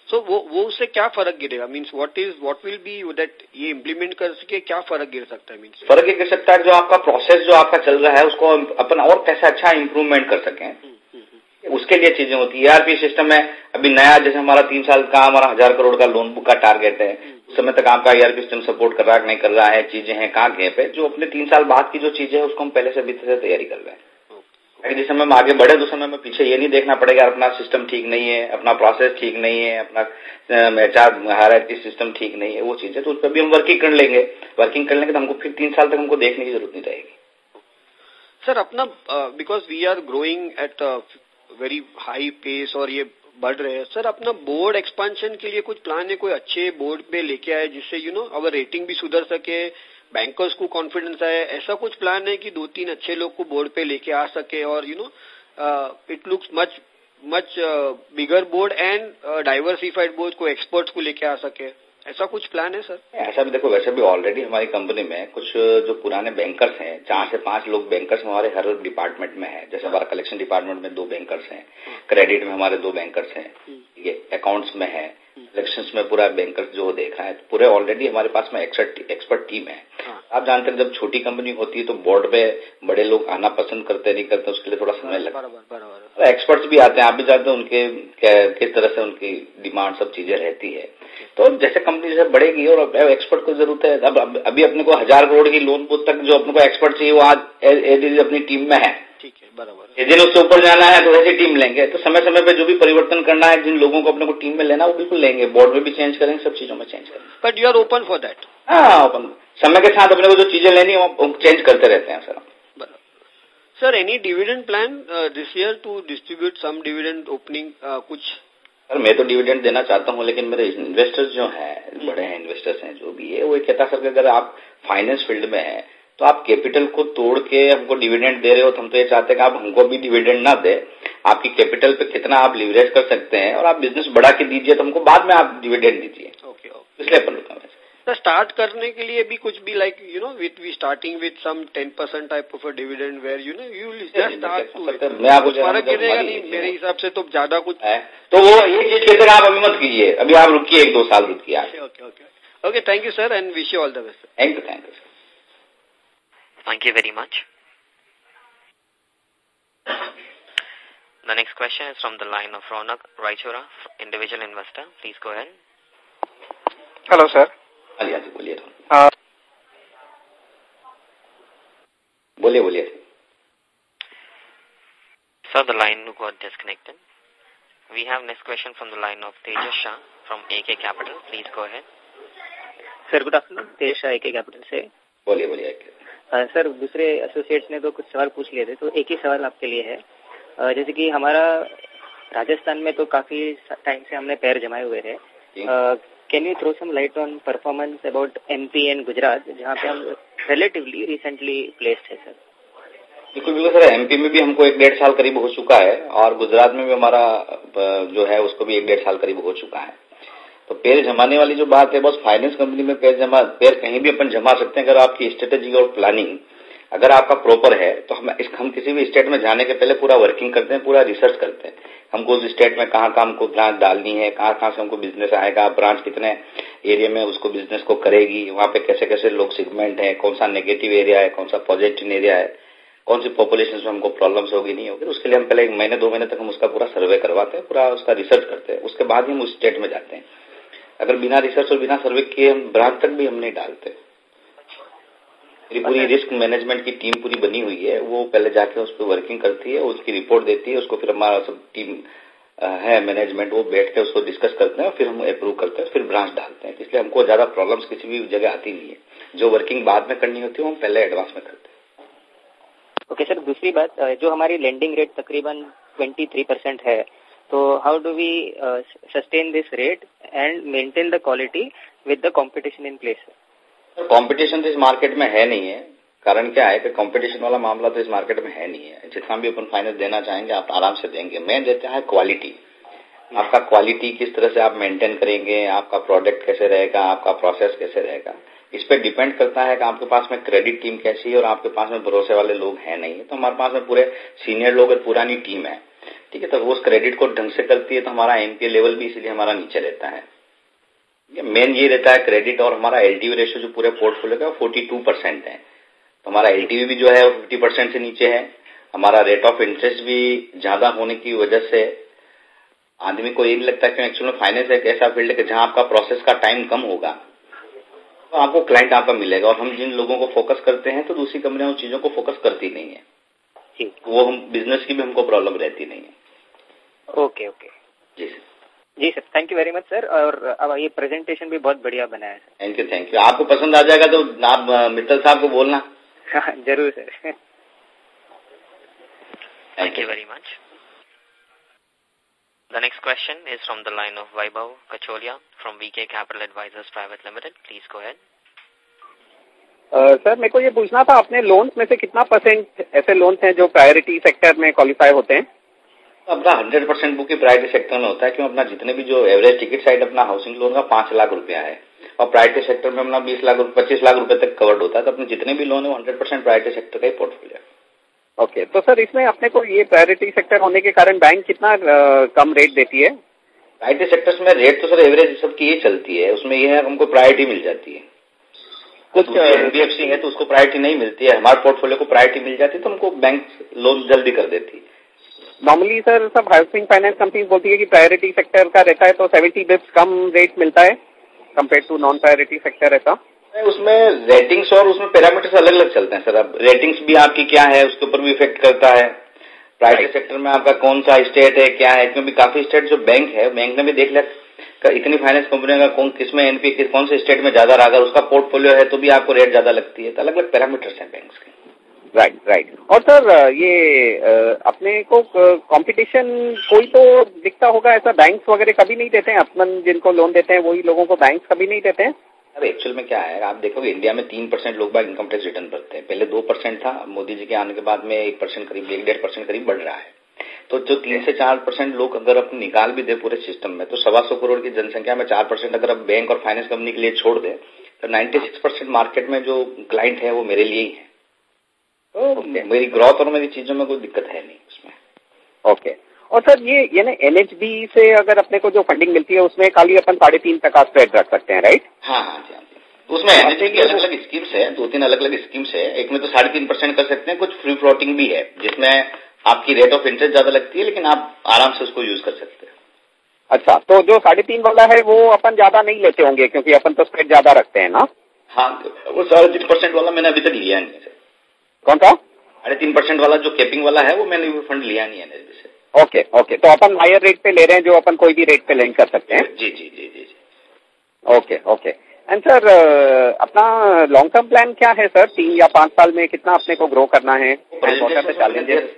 सो वो वो उससे क्या फ़र्क गिरेगा? Means what is what will be that ये इम्प्लीमेंट कर सके क्या फ़र्क गिर सकता है मीन्स फ़र्क ये गिर सकता है जो आपका प्रोसेस जो आपका चल रहा है उसको अपन और कैसे अच्छा इम्प्रूवमेंट कर सकें। हम्म, हम्म, हम्म। उसके लिए चीज़ें होती है। ईआरपी सिस्टम है अभी नया जैसे हमारा तीन साल का हमारा हज़ार करोड़ का लोन बुक का टारगेट है। उस समय तक आपका ईआरपी सिस्टम सपोर्ट कर रहा है नहीं कर रहा है चीज़ें हैं कहाँ गैप है? जो अपने तीन साल बाद की जो चीज़ें है उसको हम पहले से अभी से तैयारी कर रहे हैं। जिस समय हम आगे बढ़े तो समय में पीछे ये नहीं देखना पड़ेगा अपना सिस्टम ठीक नहीं है, अपना प्रोसेस ठीक नहीं है, अपना एचआर हायर सिस्टम ठीक नहीं है, वो चीज़ें तो उस पर भी हम वर्किंग कर लेंगे। वर्किंग कर लेंगे तो हमको फिर तीन साल तक हमको देखने की ज़रूरत नहीं रहेगी। सर अपना because we are growing at very high pace और ये बढ़ रहे हैं सर अपना बोर्ड एक्सपांशन के लिए कुछ प्लान है, कोई अच्छे बोर्ड पे लेके आए जिससे यू नो अगर रेटिंग भी सुधर सके बैंकर्स को कॉन्फिडेंस आए ऐसा कुछ प्लान है कि दो तीन अच्छे लोग को बोर्ड पे लेके आ सके और you know it looks much much bigger board and diversified board को एक्सपर्ट्स को लेके आ सके। ऐसा कुछ प्लान है सर ऐसा भी देखो वैसे भी ऑलरेडी हमारी कंपनी में कुछ जो पुराने बैंकर्स हैं चार से पाँच लोग बैंकर्स हमारे हर डिपार्टमेंट में है। जैसे हमारा कलेक्शन डिपार्टमेंट में दो बैंकर्स हैं क्रेडिट में हमारे दो बैंकर्स हैं ये अकाउंट्स में है। इलेक्शन में पूरा बैंकर्स जो देखा है पूरे ऑलरेडी हमारे पास में एक्सपर्ट टीम है। हाँ। आप जानते हैं जब छोटी कंपनी होती है तो बोर्ड पे बड़े लोग आना पसंद करते नहीं करते उसके लिए थोड़ा समय लगता है। एक्सपर्ट्स भी आते हैं आप भी जानते हैं उनके किस तरह से उनकी डिमांड सब चीज़ें रहती है। तो जैसे कंपनी जैसे बढ़ेगी और एक्सपर्ट को ज़रूरत है अब अभी अपने को हज़ार करोड़ की लोन तक जो अपने को एक्सपर्ट चाहिए वो आज एज अपनी टीम में है। ठीक है बराबर। जिन उससे ऊपर जाना है तो वैसे टीम लेंगे। तो समय समय पे जो भी परिवर्तन करना है जिन लोगों को अपने को टीम में लेना वो बिल्कुल लेंगे। बोर्ड में भी चेंज करेंगे सब चीज़ों में चेंज करेंगे। But you are open for that हाँ ओपन समय के साथ अपने को जो चीज़ें लेनी है वो चेंज करते रहते हैं sir. Sir any dividend plan this year to distribute some dividend opening कुछ? सर मैं तो डिविडेंड देना चाहता हूँ लेकिन मेरे इन्वेस्टर्स जो हैं बड़े हैं इन्वेस्टर्स हैं जो भी है वो कहता सर कि अगर आप फाइनेंस फ़ील्ड में हैं तो आप कैपिटल को तोड़ के हमको डिविडेंड दे रहे हो तो हम तो ये चाहते हैं कि आप हमको भी डिविडेंड ना दे। आपकी कैपिटल पे कितना आप लिवरेज कर सकते हैं और आप बिज़नेस बढ़ा के दीजिए तो हमको बाद में आप डिविडेंड दीजिए। ओके इसलिए अपन रुका तो स्टार्ट करने के लिए भी कुछ भी like you know with we starting with some ten percent type of dividend where you know you start गिरेगा नहीं मेरे हिसाब से तो ज़्यादा कुछ है। तो वो ये चीज़ कहते आप अभी मत कीजिए। अभी आप रुकिए एक दो साल रुकिए okay okay okay thank you sir and wish you all the best thank you thank you Thank you very much. The next question is from the line of Ronak Raichura, individual investor. Please go ahead. Hello, sir. हाँ जी बोलिए uh, बोलिए बोलिए Sir, the line got disconnected. We have next question from the line of Tejas Shah from AK Capital. Please go ahead. Sir, good afternoon. Tejas Shah, AK Capital से. बोलिए बोलिए sir दूसरे associates ने तो कुछ सवाल पूछ लिए थे तो एक ही सवाल आपके लिए है। जैसे कि हमारा राजस्थान में तो काफ़ी टाइम से हमने पैर जमाए हुए थे। Can you throw some light on performance about MP and Gujarat जहाँ पे हम रिलेटिवली रिसेंटली प्लेस्ड है सर बिल्कुल बिल्कुल सर एमपी में भी हमको एक डेढ़ साल करीब हो चुका है और गुजरात में भी हमारा जो है उसको भी एक डेढ़ साल करीब हो चुका है। तो पैर जमाने वाली जो बात है, बस फाइनेंस कंपनी में पैर जमा, पैर कहीं भी अपन जमा सकते हैं अगर आपकी स्ट्रेटेजी और प्लानिंग अगर आपका प्रॉपर है तो हम इस, हम किसी भी स्टेट में जाने के पहले पूरा वर्किंग करते हैं, पूरा रिसर्च करते हैं। हमको उस स्टेट में कहाँ कहाँ हमको ब्रांच डालनी है, कहाँ कहाँ से हमको बिज़नेस आएगा ब्रांच कितने एरिया में उसको बिज़नेस को करेगी, वहाँ पे कैसे कैसे लोग सेगमेंट है, कौन सा नेगेटिव एरिया है, कौन सा पॉजिटिव एरिया है, कौन सी पॉपुलेशन में हमको प्रॉब्लम्स होगी, नहीं होगी, उसके लिए हम पहले एक महीने, दो महीने तक हम उसका पूरा सर्वे करवाते हैं, पूरा उसका रिसर्च करते हैं, उसके बाद ही हम उस स्टेट में जाते हैं। अगर बिना रिसर्च और बिना सर्वे किए हम ब्रांच तक भी हम नहीं डालते। मेरी पूरी रिस्क मैनेजमेंट की टीम पूरी बनी हुई है वो पहले जाके उस पर वर्किंग करती है उसकी रिपोर्ट देती है उसको फिर हमारा सब टीम है मैनेजमेंट वो बैठ के उसको डिस्कस करते हैं फिर हम अप्रूव करते हैं फिर ब्रांच डालते हैं। इसलिए हमको ज़्यादा प्रॉब्लम्स किसी भी जगह आती नहीं है। जो वर्किंग बाद में करनी होती है वो हम पहले एडवांस में करते हैं। ओके सर दूसरी बात जो हमारी लैंडिंग रेट तकरीबन 23 परसेंट है तो how do we sustain this rate and maintain the quality with the competition in place competition तो इस मार्केट में है नहीं है। कारण क्या है कि कंपटीशन वाला मामला तो इस मार्केट में है नहीं है। जितना भी अपन फाइनेंस देना चाहेंगे, आप आराम से देंगे। मैं देता है क्वालिटी आपका क्वालिटी किस तरह से आप मेंटेन करेंगे, आपका प्रोडक्ट कैसे रहेगा, आपका प्रोसेस कैसे रहेगा। इस पर डिपेंड करता है कि आपके पास में क्रेडिट टीम कैसी है और आपके पास में भरोसे वाले लोग हैं नहीं। तो हमारे पास में पूरे सीनियर लोग और पुरानी टीम है। ठीक है तो उस क्रेडिट को ढंग से करती है तो हमारा एमपीए लेवल भी इसीलिए हमारा नीचे रहता है। मेन ये रहता है क्रेडिट और हमारा एलटीवी रेशियो जो पूरे पोर्टफोलियो का फोर्टी टू परसेंट है। तो हमारा एलटीवी भी जो है फिफ्टी परसेंट से नीचे है। हमारा रेट ऑफ़ इंटरेस्ट भी ज़्यादा होने की वजह से आदमी को ये भी लगता है कि एक्चुअल फाइनेंस एक ऐसा फ़ील्ड है जहाँ आपका प्रोसेस का टाइम कम होगा। तो आपको क्लाइंट आपका मिलेगा और हम जिन लोगों को फोकस करते हैं तो दूसरी कंपनियाँ उन चीज़ों को फोकस करती नहीं है। वो हम बिज़नेस की भी हमको प्रॉब्लम रहती नहीं है। ओके ओके जी sir. Ji sir thank you very much sir और अब ये प्रेजेंटेशन भी बहुत बढ़िया बनाया है थैंक यू थैंक यू आपको पसंद आ जाएगा तो आप मित्तल साहब को बोलना। हाँ, ज़रूर sir thank you very much The next question is from the line of Vaibhav Kacholia from VK Capital Advisors Private Limited. Please go ahead. Sir मेरे को ये पूछना था अपने लोन्स में से कितना परसेंट ऐसे लोन्स हैं जो प्रायोरिटी सेक्टर में क्वालिफाई होते हैं? अपना हंड्रेड परसेंट बुक ही प्रायोरिटी सेक्टर में होता है क्यों अपना जितने भी जो एवरेज टिकट साइड अपना हाउसिंग लोन का पाँच लाख रुपया है और प्रायोरिटी सेक्टर में अपना बीस लाख पच्चीस लाख रुपए तक कवर्ड होता है तो अपने जितने भी लोन है वो हंड्रेड परसेंट प्रायोरिटी सेक्टर का ही पोर्टफोलियो ओके तो सर इसमें अपने को ये प्रायोरिटी सेक्टर होने के कारण बैंक कितना कम रेट देती है? प्रायोरिटी सेक्टर्स में रेट तो सर एवरेज सबकी ये चलती है उसमें ये है हमको प्रायोरिटी मिल जाती है। कुछ एनबीएफसी है तो उसको प्रायोरिटी नहीं मिलती है। हमारे पोर्टफोलियो को प्रायोरिटी मिल जाती है तो हमको बैंक लोन जल्दी कर देती है। नॉर्मली सर सब हाउसिंग फाइनेंस कंपनी बोलती है कि प्रायोरिटी सेक्टर का रहता है तो सेवेंटी बिप्स कम रेट मिलता है compare to non priority sector ऐसा उसमें रेटिंग्स और उसमें पैरामीटर्स अलग अलग चलते हैं सर अब रेटिंग्स भी आपकी क्या है उसके ऊपर भी इफ़ेक्ट करता है। प्राइवेट सेक्टर में आपका कौन सा स्टेट है क्या है क्योंकि काफ़ी स्टेट जो बैंक है बैंक ने भी देख लिया। इतनी फाइनेंस कंपनियों का कौन किसमें एनपी किस कौन से स्टेट में ज़्यादा रहा अगर उसका पोर्टफोलियो है तो भी आपको रेट ज़्यादा लगती है। तो अलग अलग पैरामीटर्स हैं बैंक के। राइट राइट और सर ये अपने को कंपटीशन कोई तो दिखता होगा ऐसा बैंक्स वगैरह कभी नहीं देते हैं। अपन जिनको लोन देते हैं वही लोगों को बैंक्स कभी नहीं देते हैं। अब एक्चुअल में क्या है? आप देखोगे इंडिया में तीन परसेंट लोग बाग इनकम टैक्स रिटर्न भरते हैं। पहले दो परसेंट था मोदी जी के आने के बाद में एक परसेंट करीब एक डेढ़ परसेंट करीब बढ़ रहा है। तो जो तीन से चार परसेंट लोग अगर अपने निकाल भी दे पूरे सिस्टम में तो सवा सौ करोड़ की जनसंख्या में चार परसेंट अगर आप बैंक और फाइनेंस कंपनी के लिए छोड़ दे तो नाइन्टी सिक्स परसेंट मार्केट में जो क्लाइंट है वो मेरे लिए ही है। तो मेरी ग्रोथ और मेरी चीज़ों में कोई दिक्कत है नहीं उसमें। ओके और सर ये ये ना एनएचबी से अगर अपने को जो फंडिंग मिलती है उसमें खाली अपन साढ़े तीन तक स्प्रेड रख सकते हैं राइट हाँ हाँ जी हाँ उसमें एनएचबी की अलग अलग स्कीम्स है दो तीन अलग अलग स्कीम्स है। एक में तो साढ़े तीन परसेंट कर सकते हैं कुछ फ्री फ्लोटिंग भी है जिसमें आपकी रेट ऑफ़ इंटरेस्ट ज़्यादा लगती है लेकिन आप आराम से उसको यूज़ कर सकते हैं। अच्छा तो जो साढ़े तीन वाला है वो अपन ज़्यादा नहीं लेते होंगे क्योंकि अपन तो स्प्रेड ज़्यादा रखते हैं ना? हाँ वो साढ़े तीन परसेंट वाला मैंने अभी तक लिया नहीं है कौन सा? साढ़े तीन परसेंट वाला जो कैपिंग वाला है वो मैंने वो फंड लिया नहीं है एनएसबी से। ओके ओके तो अपन हायर रेट पे ले रहे हैं जो अपन कोई भी रेट पे लेंड कर सकते हैं। जी जी जी जी जी। Okay okay. एंड सर अपना लॉन्ग टर्म प्लान क्या है सर तीन या पाँच साल में कितना अपने को ग्रो करना है?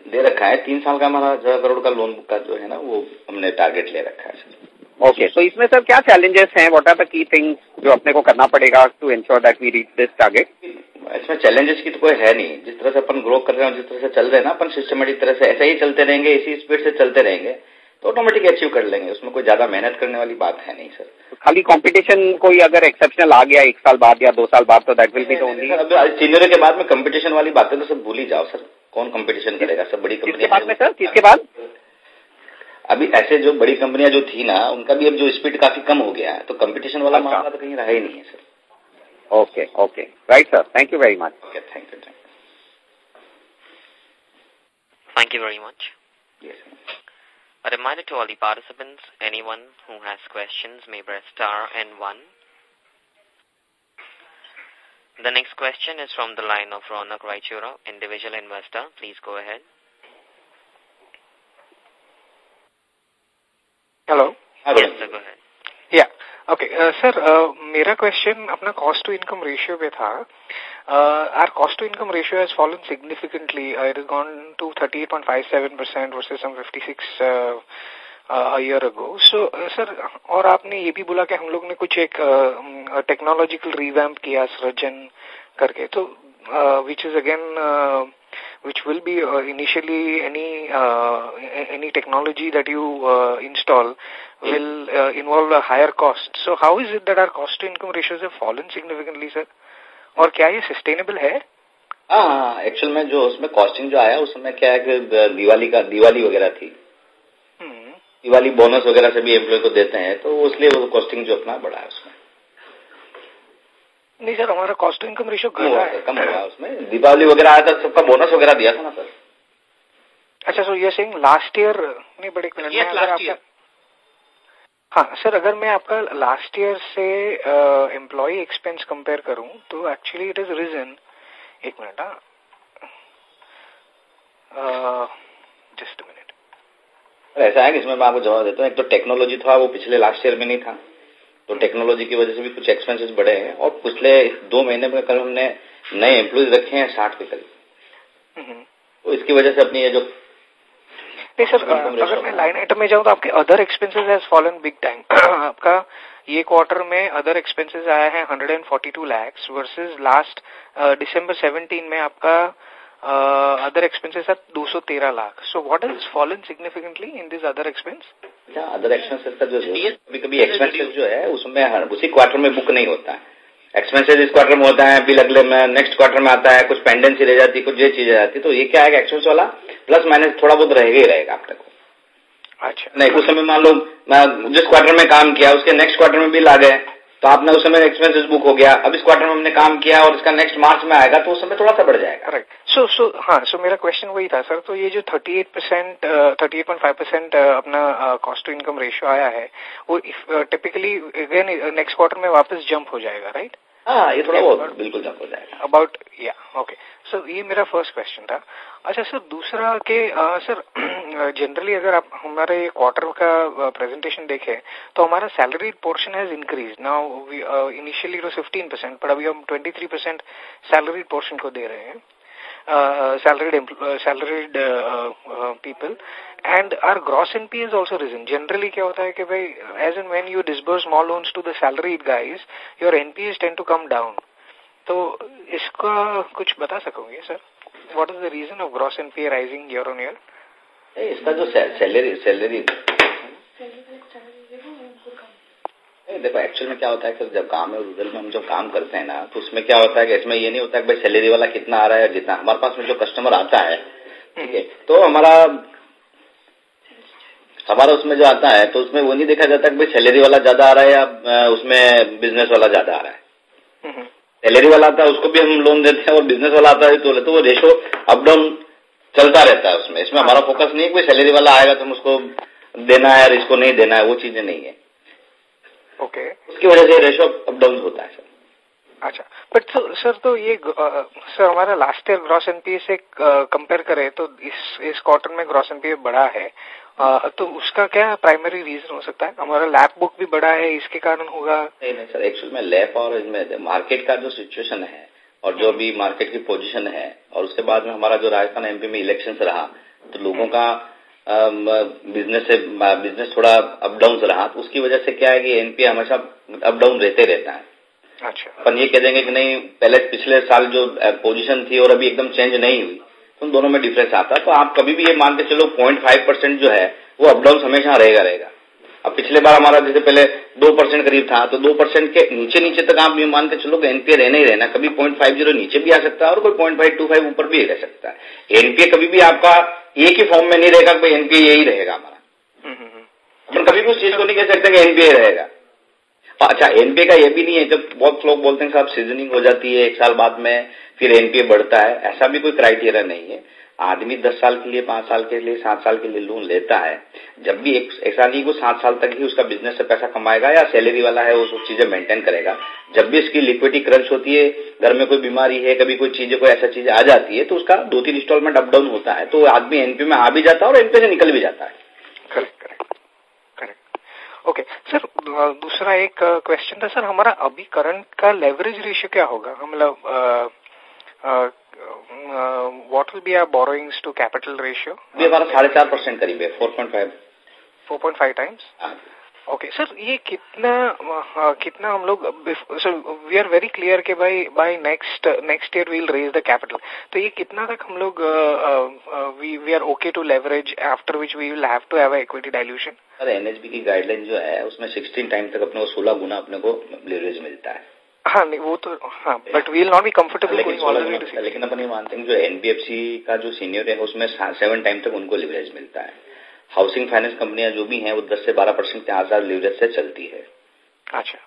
दे रखा है। तीन साल का हमारा हज़ार करोड़ का लोन का जो है ना वो हमने टारगेट ले रखा है सर। ओके तो इसमें सर क्या चैलेंजेस हैं? What are the key things जो अपने को करना पड़ेगा to ensure that we reach this target इसमें चैलेंजेस की तो कोई है नहीं। जिस तरह से अपन ग्रो कर रहे हैं जिस तरह से चल रहे हैं ना अपन सिस्टमेटिक तरह से ऐसे ही चलते रहेंगे इसी स्पीड से चलते रहेंगे। तो ऑटोमेटिक अचीव कर लेंगे। उसमें कोई ज़्यादा मेहनत करने वाली बात है नहीं सर तो खाली कंपटीशन कोई अगर एक्सेप्शनल आ गया एक साल बाद या दो साल बाद तो that will be only senior के बाद में कंपटीशन वाली बातें तो सब भूल ही जाओ सर कौन कंपटीशन करेगा? सब बड़ी कंपनी बाद में सर किसके बाद? अभी ऐसे जो बड़ी कंपनियाँ जो थी ना उनका भी अब जो स्पीड काफ़ी कम हो गया है। तो कंपटीशन वाला अच्छा। मामला तो कहीं रहा ही नहीं है sir okay okay right sir thank you very much okay thank you thank you very much Yes. A reminder to all the participants, anyone who has questions may press star and one. The next question is from the line of Ronak Raichura, individual investor. Please go ahead. Hello. Yes, sir, go ahead. Yeah. Okay. Uh, sir, uh, मेरा question अपना cost to income ratio पे था. Uh, our cost to income ratio has fallen significantly. Uh, it has gone to 38.57% versus some 56 uh, uh, a year ago. So, uh, sir, और आपने ये भी बोला कि हम लोग ने कुछ एक टेक्नोलॉजिकल रिवैम्प किया सृजन करके तो which is again uh, which will be uh, initially any uh, any technology that you uh, install will uh, involve a higher cost. So how is it that our cost to income ratios have fallen significantly, sir? और क्या ये sustainable है? हाँ actual में जो उसमें costing जो आया उसमें क्या है कि दिवाली का दिवाली वगैरह थी। दिवाली बोनस वगैरह से भी एम्प्लॉय को देते हैं तो इसलिए वो कॉस्टिंग जो अपना बढ़ा है उसमें। नहीं सर हमारा कॉस्ट इनकम रेशियो कम हुआ है। कम हुआ उसमें। दीपावली वगैरह आया था सबका बोनस वगैरह दिया था ना सर। अच्छा सो ये सिंह लास्ट ईयर नहीं बड़े ईयर हाँ सर अगर मैं आपका लास्ट ईयर से एम्प्लॉय एक्सपेंस कंपेयर करूँ तो एक्चुअली इट इज़ रीजन एक मिनट हाँ. जस्ट मिनट ऐसा है कि इसमें मैं आपको जवाब देता हूँ। एक तो टेक्नोलॉजी था वो पिछले लास्ट ईयर में नहीं था। तो टेक्नोलॉजी की वजह से भी कुछ एक्सपेंसेस बढ़े हैं। और पिछले दो महीने में कल हमने नए एम्प्लॉयज़ रखे हैं साठ के करीब। हम्म। तो इसकी वजह से अपनी ये जो नहीं सर अगर मैं लाइन आइटम में जाऊँ तो आपके other expenses has fallen big time आपका ये क्वार्टर में अदर एक्सपेंसेस आया है 142 लैक्स वर्सेस लास्ट दिसंबर 17 में आपका other expenses are 213 lakh so what has fallen significantly in this other expense other expenses का जो कभी कभी एक्सपेंसेस जो है उसमें उसी क्वार्टर में बुक नहीं होता है। एक्सपेंसेस इस क्वार्टर में होता है बिल अगले में नेक्स्ट क्वार्टर में आता है कुछ पेंडेंसी रह जाती है कुछ ये चीज़ जाती है तो ये क्या है एक्सपेंस वाला? प्लस माइनस थोड़ा बहुत रहेगा ही रहेगा आप तक। अच्छा। नहीं उस समय मान लो मैं जिस क्वार्टर में काम किया उसके नेक्स्ट क्वार्टर में बिल आ गए। तो आपने उस समय एक्सपेंसेस बुक हो गया। अब इस क्वार्टर में हमने काम किया और इसका नेक्स्ट मार्च में आएगा तो उस समय थोड़ा सा बढ़ जाएगा। राइट सो सो हाँ सो मेरा क्वेश्चन वही था सर तो ये जो 38 परसेंट थर्टी एट परसेंट अपना कॉस्ट टू इनकम रेशियो आया है वो टिपिकली अगेन नेक्स्ट क्वार्टर में वापस जंप हो जाएगा राइट हाँ ये थोड़ा बहुत बिल्कुल जंप हो जाएगा। अबाउट या ओके सर ये मेरा फ़र्स्ट क्वेश्चन था। अच्छा सर दूसरा के आ, सर जनरली अगर आप हमारे क्वार्टर का प्रेजेंटेशन देखें तो हमारा salary portion has increase now initially तो 15 परसेंट पर अभी हम 23 परसेंट सैलरी पोर्शन को दे रहे हैं। Salaried salaried people and our gross N P is also reason generally क्या होता है कि भाई as and when you disburse mall loans to the salaried guys your NPs tend to come down तो इसका कुछ बता सकोगे sir what is the reason of gross NPA rising year on year? इसका जो सैलरी सैलरी देखो actual में क्या होता है कि जब गाँव में रूरल में हम जो काम करते हैं ना तो उसमें क्या होता है कि इसमें ये नहीं होता कि भाई सैलरी वाला कितना आ रहा है जितना। हमारे पास में जो कस्टमर आता है ठीक है तो हमारा हमारा उसमें जो आता है तो उसमें वो नहीं देखा जाता कि भाई सैलरी वाला ज़्यादा आ रहा है या उसमें बिज़नेस वाला ज़्यादा आ रहा है। सैलरी वाला आता है उसको भी हम लोन देते हैं और बिज़नेस वाला आता है तो तो वो रेशो अप डाउन चलता रहता है उसमें। इसमें हमारा फोकस नहीं है कोई सैलरी वाला आएगा तो हम उसको देना है और इसको नहीं देना है वो चीज़ें नहीं है। Okay okay. उसकी वजह से रेशो अप डाउन होता है सर अच्छा। बट तो, सर तो ये सर हमारा लास्ट ईयर ग्रॉस एनपीए से कंपेयर करें तो इस इस क्वार्टर में ग्रॉस एनपीए बढ़ा है आ, तो उसका क्या प्राइमरी रीजन हो सकता है? हमारा लैप बुक भी बड़ा है इसके कारण होगा। नहीं नहीं सर एक्चुअल में लैप और इसमें मार्केट का जो सिचुएशन है और जो अभी मार्केट की पोजीशन है और उसके बाद में हमारा जो राजस्थान एमपी में इलेक्शन रहा तो लोगों का बिज़नेस से बिज़नेस थोड़ा अप डाउन रहा तो उसकी वजह से क्या है कि एनपीए हमेशा अप डाउन रहते रहता है। अच्छा। अपन ये कह देंगे कि नहीं पहले पिछले साल जो पोजीशन थी और अभी एकदम चेंज नहीं हुई। तो उन दोनों में डिफरेंस आता है। तो आप कभी भी ये मान के चलो पॉइंट फाइव परसेंट जो है वो अपडाउन हमेशा रहेगा रहेगा। अब पिछले बार हमारा जैसे पहले दो परसेंट करीब था तो दो परसेंट के नीचे नीचे तक आप ये मान के चलो एनपीए रहना ही रहना कभी पॉइंट फाइव ज़ीरो नीचे भी आ सकता है और कोई पॉइंट फाइव टू फाइव ऊपर भी रह सकता है। एनपीए कभी भी आपका एक ही फॉर्म में नहीं रहेगा कि एनपीए यही रहेगा हमारा। अपन कभी भी उस चीज़ को नहीं कह सकते कि एनपीए रहेगा। अच्छा एनपीए का ये भी नहीं है जब बहुत लोग बोलते हैं साहब सीजनिंग हो जाती है एक साल बाद में फिर एनपीए बढ़ता है, ऐसा भी कोई क्राइटेरिया नहीं है। आदमी दस साल के लिए, पाँच साल के लिए, सात साल के लिए लोन लेता है। जब भी एक ऐसा नहीं को सात साल तक ही उसका बिज़नेस से पैसा कमाएगा या सैलरी वाला है, वो सब चीज़ें मेंटेन करेगा। जब भी इसकी लिक्विडिटी क्रंच होती है, घर में कोई बीमारी है, कभी कोई चीज़ें, कोई ऐसा चीज़ आ जाती है तो उसका दो तीन इंस्टॉलमेंट अप डाउन होता है। तो आदमी एनपी में आ भी जाता है और एनपी से निकल भी जाता है। Correct correct correct okay sir दूसरा एक क्वेश्चन था सर हमारा अभी करंट का लेवरेज रेशियो क्या होगा? मतलब what will be our borrowings to capital ratio? हमारा साढ़े चार परसेंट करीब है four point five four point five times okay sir ये कितना कितना हम लोग so we are very clear के भाई by next next year we'll raise the capital तो ये कितना तक हम लोग we we are okay to leverage after which we will have to have equity dilution sir NHB की गाइडलाइन जो है उसमें सिक्सटीन टाइम तक अपने को सोलह गुना अपने को लेवरेज मिलता है। हाँ नहीं वो तो हाँ but we will not be comfortable लेकिन, लेकिन अपन ये मानते हैं जो एनबीएफसी का जो सीनियर है उसमें सेवन टाइम तक उनको लिवरेज मिलता है। हाउसिंग फाइनेंस कंपनियाँ जो भी हैं वो 10 से 12 परसेंट के आजार लिवरेज से चलती है। अच्छा।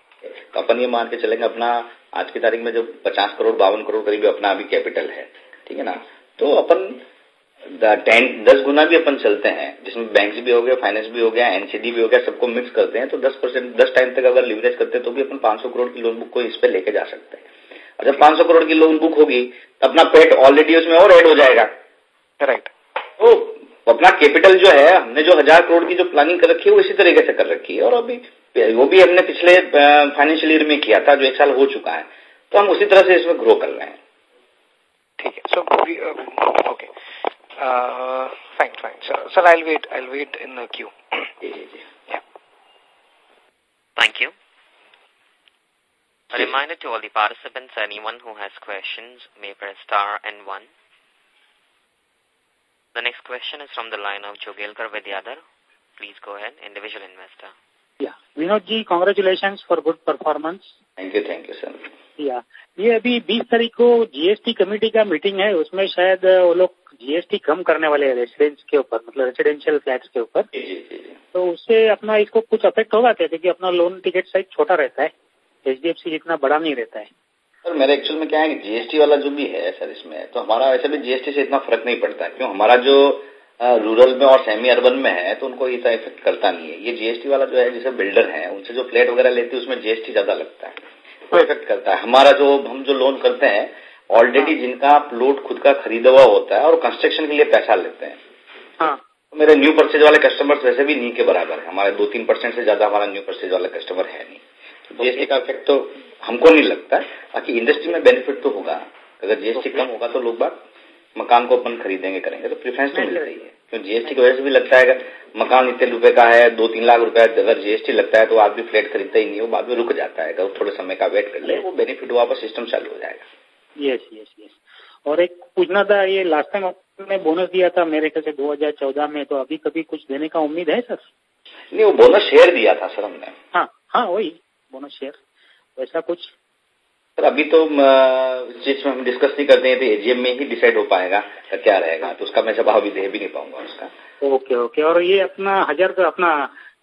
तो अपन ये मान के चलेंगे अपना आज की तारीख में जो 50 करोड़ बावन करोड़ करीब अपना अभी कैपिटल है ठीक है ना? तो अपन टेन दस गुना भी अपन चलते हैं जिसमें बैंक भी हो गया फाइनेंस भी हो गया एनसीडी भी हो गया सबको मिक्स करते हैं तो दस परसेंट दस टाइम तक अगर लिवरेज करते हैं तो भी अपन पाँच सौ करोड़ की लोन बुक को इस पे लेके जा सकते हैं। और जब पाँच सौ करोड़ की लोन बुक होगी तो अपना पेट ऑलरेडी उसमें और एड हो जाएगा। राइट तो अपना कैपिटल जो है हमने जो हज़ार करोड़ की जो प्लानिंग कर रखी है वो इसी तरीके से कर रखी है। और अभी वो भी हमने पिछले फाइनेंशियल ईयर में किया था जो एक साल हो चुका है। तो हम उसी तरह से इसमें ग्रो कर रहे हैं। ठीक है। So okay Fine fine sir I wait I wait in the queue Thank you. A reminder to all the participants, anyone who has questions may press star and one. The next question is from the line of Jogelkar Vidyadhar. Please go ahead, individual investor. Yeah. Vinod ji, congratulations for good performance. Thank you, thank you, sir. Yeah. ये अभी 20 तारीख को GST committee का meeting है उसमें शायद वो लोग जीएसटी कम करने वाले रेसिडेंस के ऊपर मतलब रेसिडेंशियल फ्लैट्स के ऊपर तो उससे अपना इसको कुछ अफेक्ट होगा क्या क्योंकि अपना लोन टिकट साइज़ छोटा रहता है। एचडीएफसी जितना बड़ा नहीं रहता है। सर, मेरे एक्चुअल में क्या है कि जीएसटी वाला जो भी है, सर, इसमें तो हमारा वैसे भी जीएसटी से इतना फ़र्क नहीं पड़ता। क्यों? हमारा जो रूरल में और सेमी अर्बन में है तो उनको इतना इफ़ेक्ट करता नहीं है। ये जीएसटी वाला जो है, जैसे बिल्डर है, उनसे जो फ्लैट वगैरह लेते हैं, उसमें जीएसटी ज़्यादा लगता है। तो इफ़ेक्ट करता है। हमारा जो, हम जो लोन करते हैं ऑलरेडी जिनका प्लॉट खुद का खरीदा हुआ होता है और कंस्ट्रक्शन के लिए पैसा लेते हैं। हाँ। तो मेरे न्यू परचेज वाले कस्टमर्स वैसे भी नहीं के बराबर है। हमारे दो तीन परसेंट से ज़्यादा हमारा न्यू परचेज वाला कस्टमर है नहीं। तो जीएसटी का इफ़ेक्ट तो हमको नहीं लगता। बाकी इंडस्ट्री में बेनिफिट तो होगा। अगर जीएसटी कम होगा तो लोग बात मकान को अपन खरीदेंगे करेंगे। तो प्रिफरेंस तो मिल रही है क्यों? जीएसटी की वजह से भी लगता है अगर मकान इतने रुपए का है दो तीन लाख रुपए अगर जीएसटी लगता है तो आदमी फ्लैट खरीदता ही नहीं वो बाद में रुक जाता है। अगर थोड़े समय का वेट कर ले वो बेनिफिट वापस सिस्टम चालू हो जाएगा। यस यस यस और एक पूछना था ये लास्ट टाइम आपने बोनस दिया था मेरे ख्याल से 2014 में तो अभी कभी कुछ देने का उम्मीद है सर नहीं वो बोनस शेयर दिया था सर हमने। हाँ हाँ वही बोनस शेयर वैसा कुछ? सर अभी तो चीज़ में हम डिस्कस नहीं करते हैं तो एजीएम में ही डिसाइड हो पाएगा क्या रहेगा। तो उसका मैं जवाब अभी दे भी नहीं पाऊँगा उसका। ओके ओके और ये अपना हज़ार अपना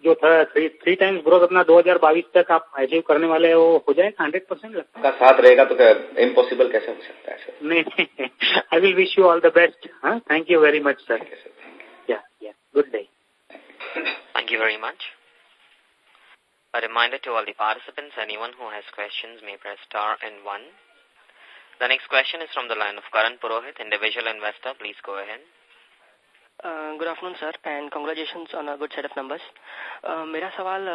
जो था थ्री थ्री टाइम्स ग्रोथ अपना 2022 तक आप अचीव करने वाले हैं वो हो जाएगा हंड्रेड परसेंट लगता का साथ रहेगा तो इम्पॉसिबल कैसे हो सकता है सर नहीं I will wish you all the best thank you very much sir yeah yeah good day thank you very much A reminder to all the participants, anyone who has questions may press star and one. The next question is from the line of Karan Purohit, individual investor. Please go ahead. Afternoon sir and congratulations on a good set of numbers. Uh, मेरा सवाल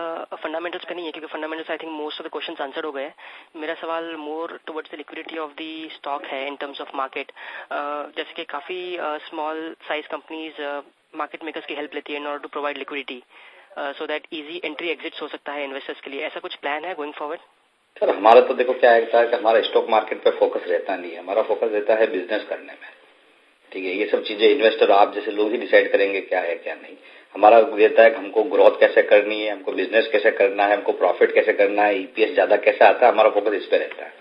fundamentals uh, पे नहीं है क्योंकि fundamentals I think most of the questions answer हो गए मेरा सवाल more towards the liquidity of the stock है इन टर्म्स ऑफ़ मार्केट जैसे कि काफ़ी small size companies market makers की हेल्प लेती है in order to provide liquidity so that easy entry exit हो सकता है इन्वेस्टर्स के लिए। ऐसा कुछ प्लान है गोइंग फॉरवर्ड सर हमारा तो देखो क्या है कि हमारा स्टॉक मार्केट पे फोकस रहता नहीं है। हमारा फोकस रहता है बिज़नेस करने में। ठीक है। ये सब चीज़ें इन्वेस्टर आप जैसे लोग ही डिसाइड करेंगे क्या है, क्या नहीं। हमारा रहता है हमको ग्रोथ कैसे करनी है, हमको बिज़नेस कैसे करना है, हमको प्रॉफिट कैसे करना है ईपीएस ज़्यादा कैसे आता है, हमारा फोकस इस पर रहता है।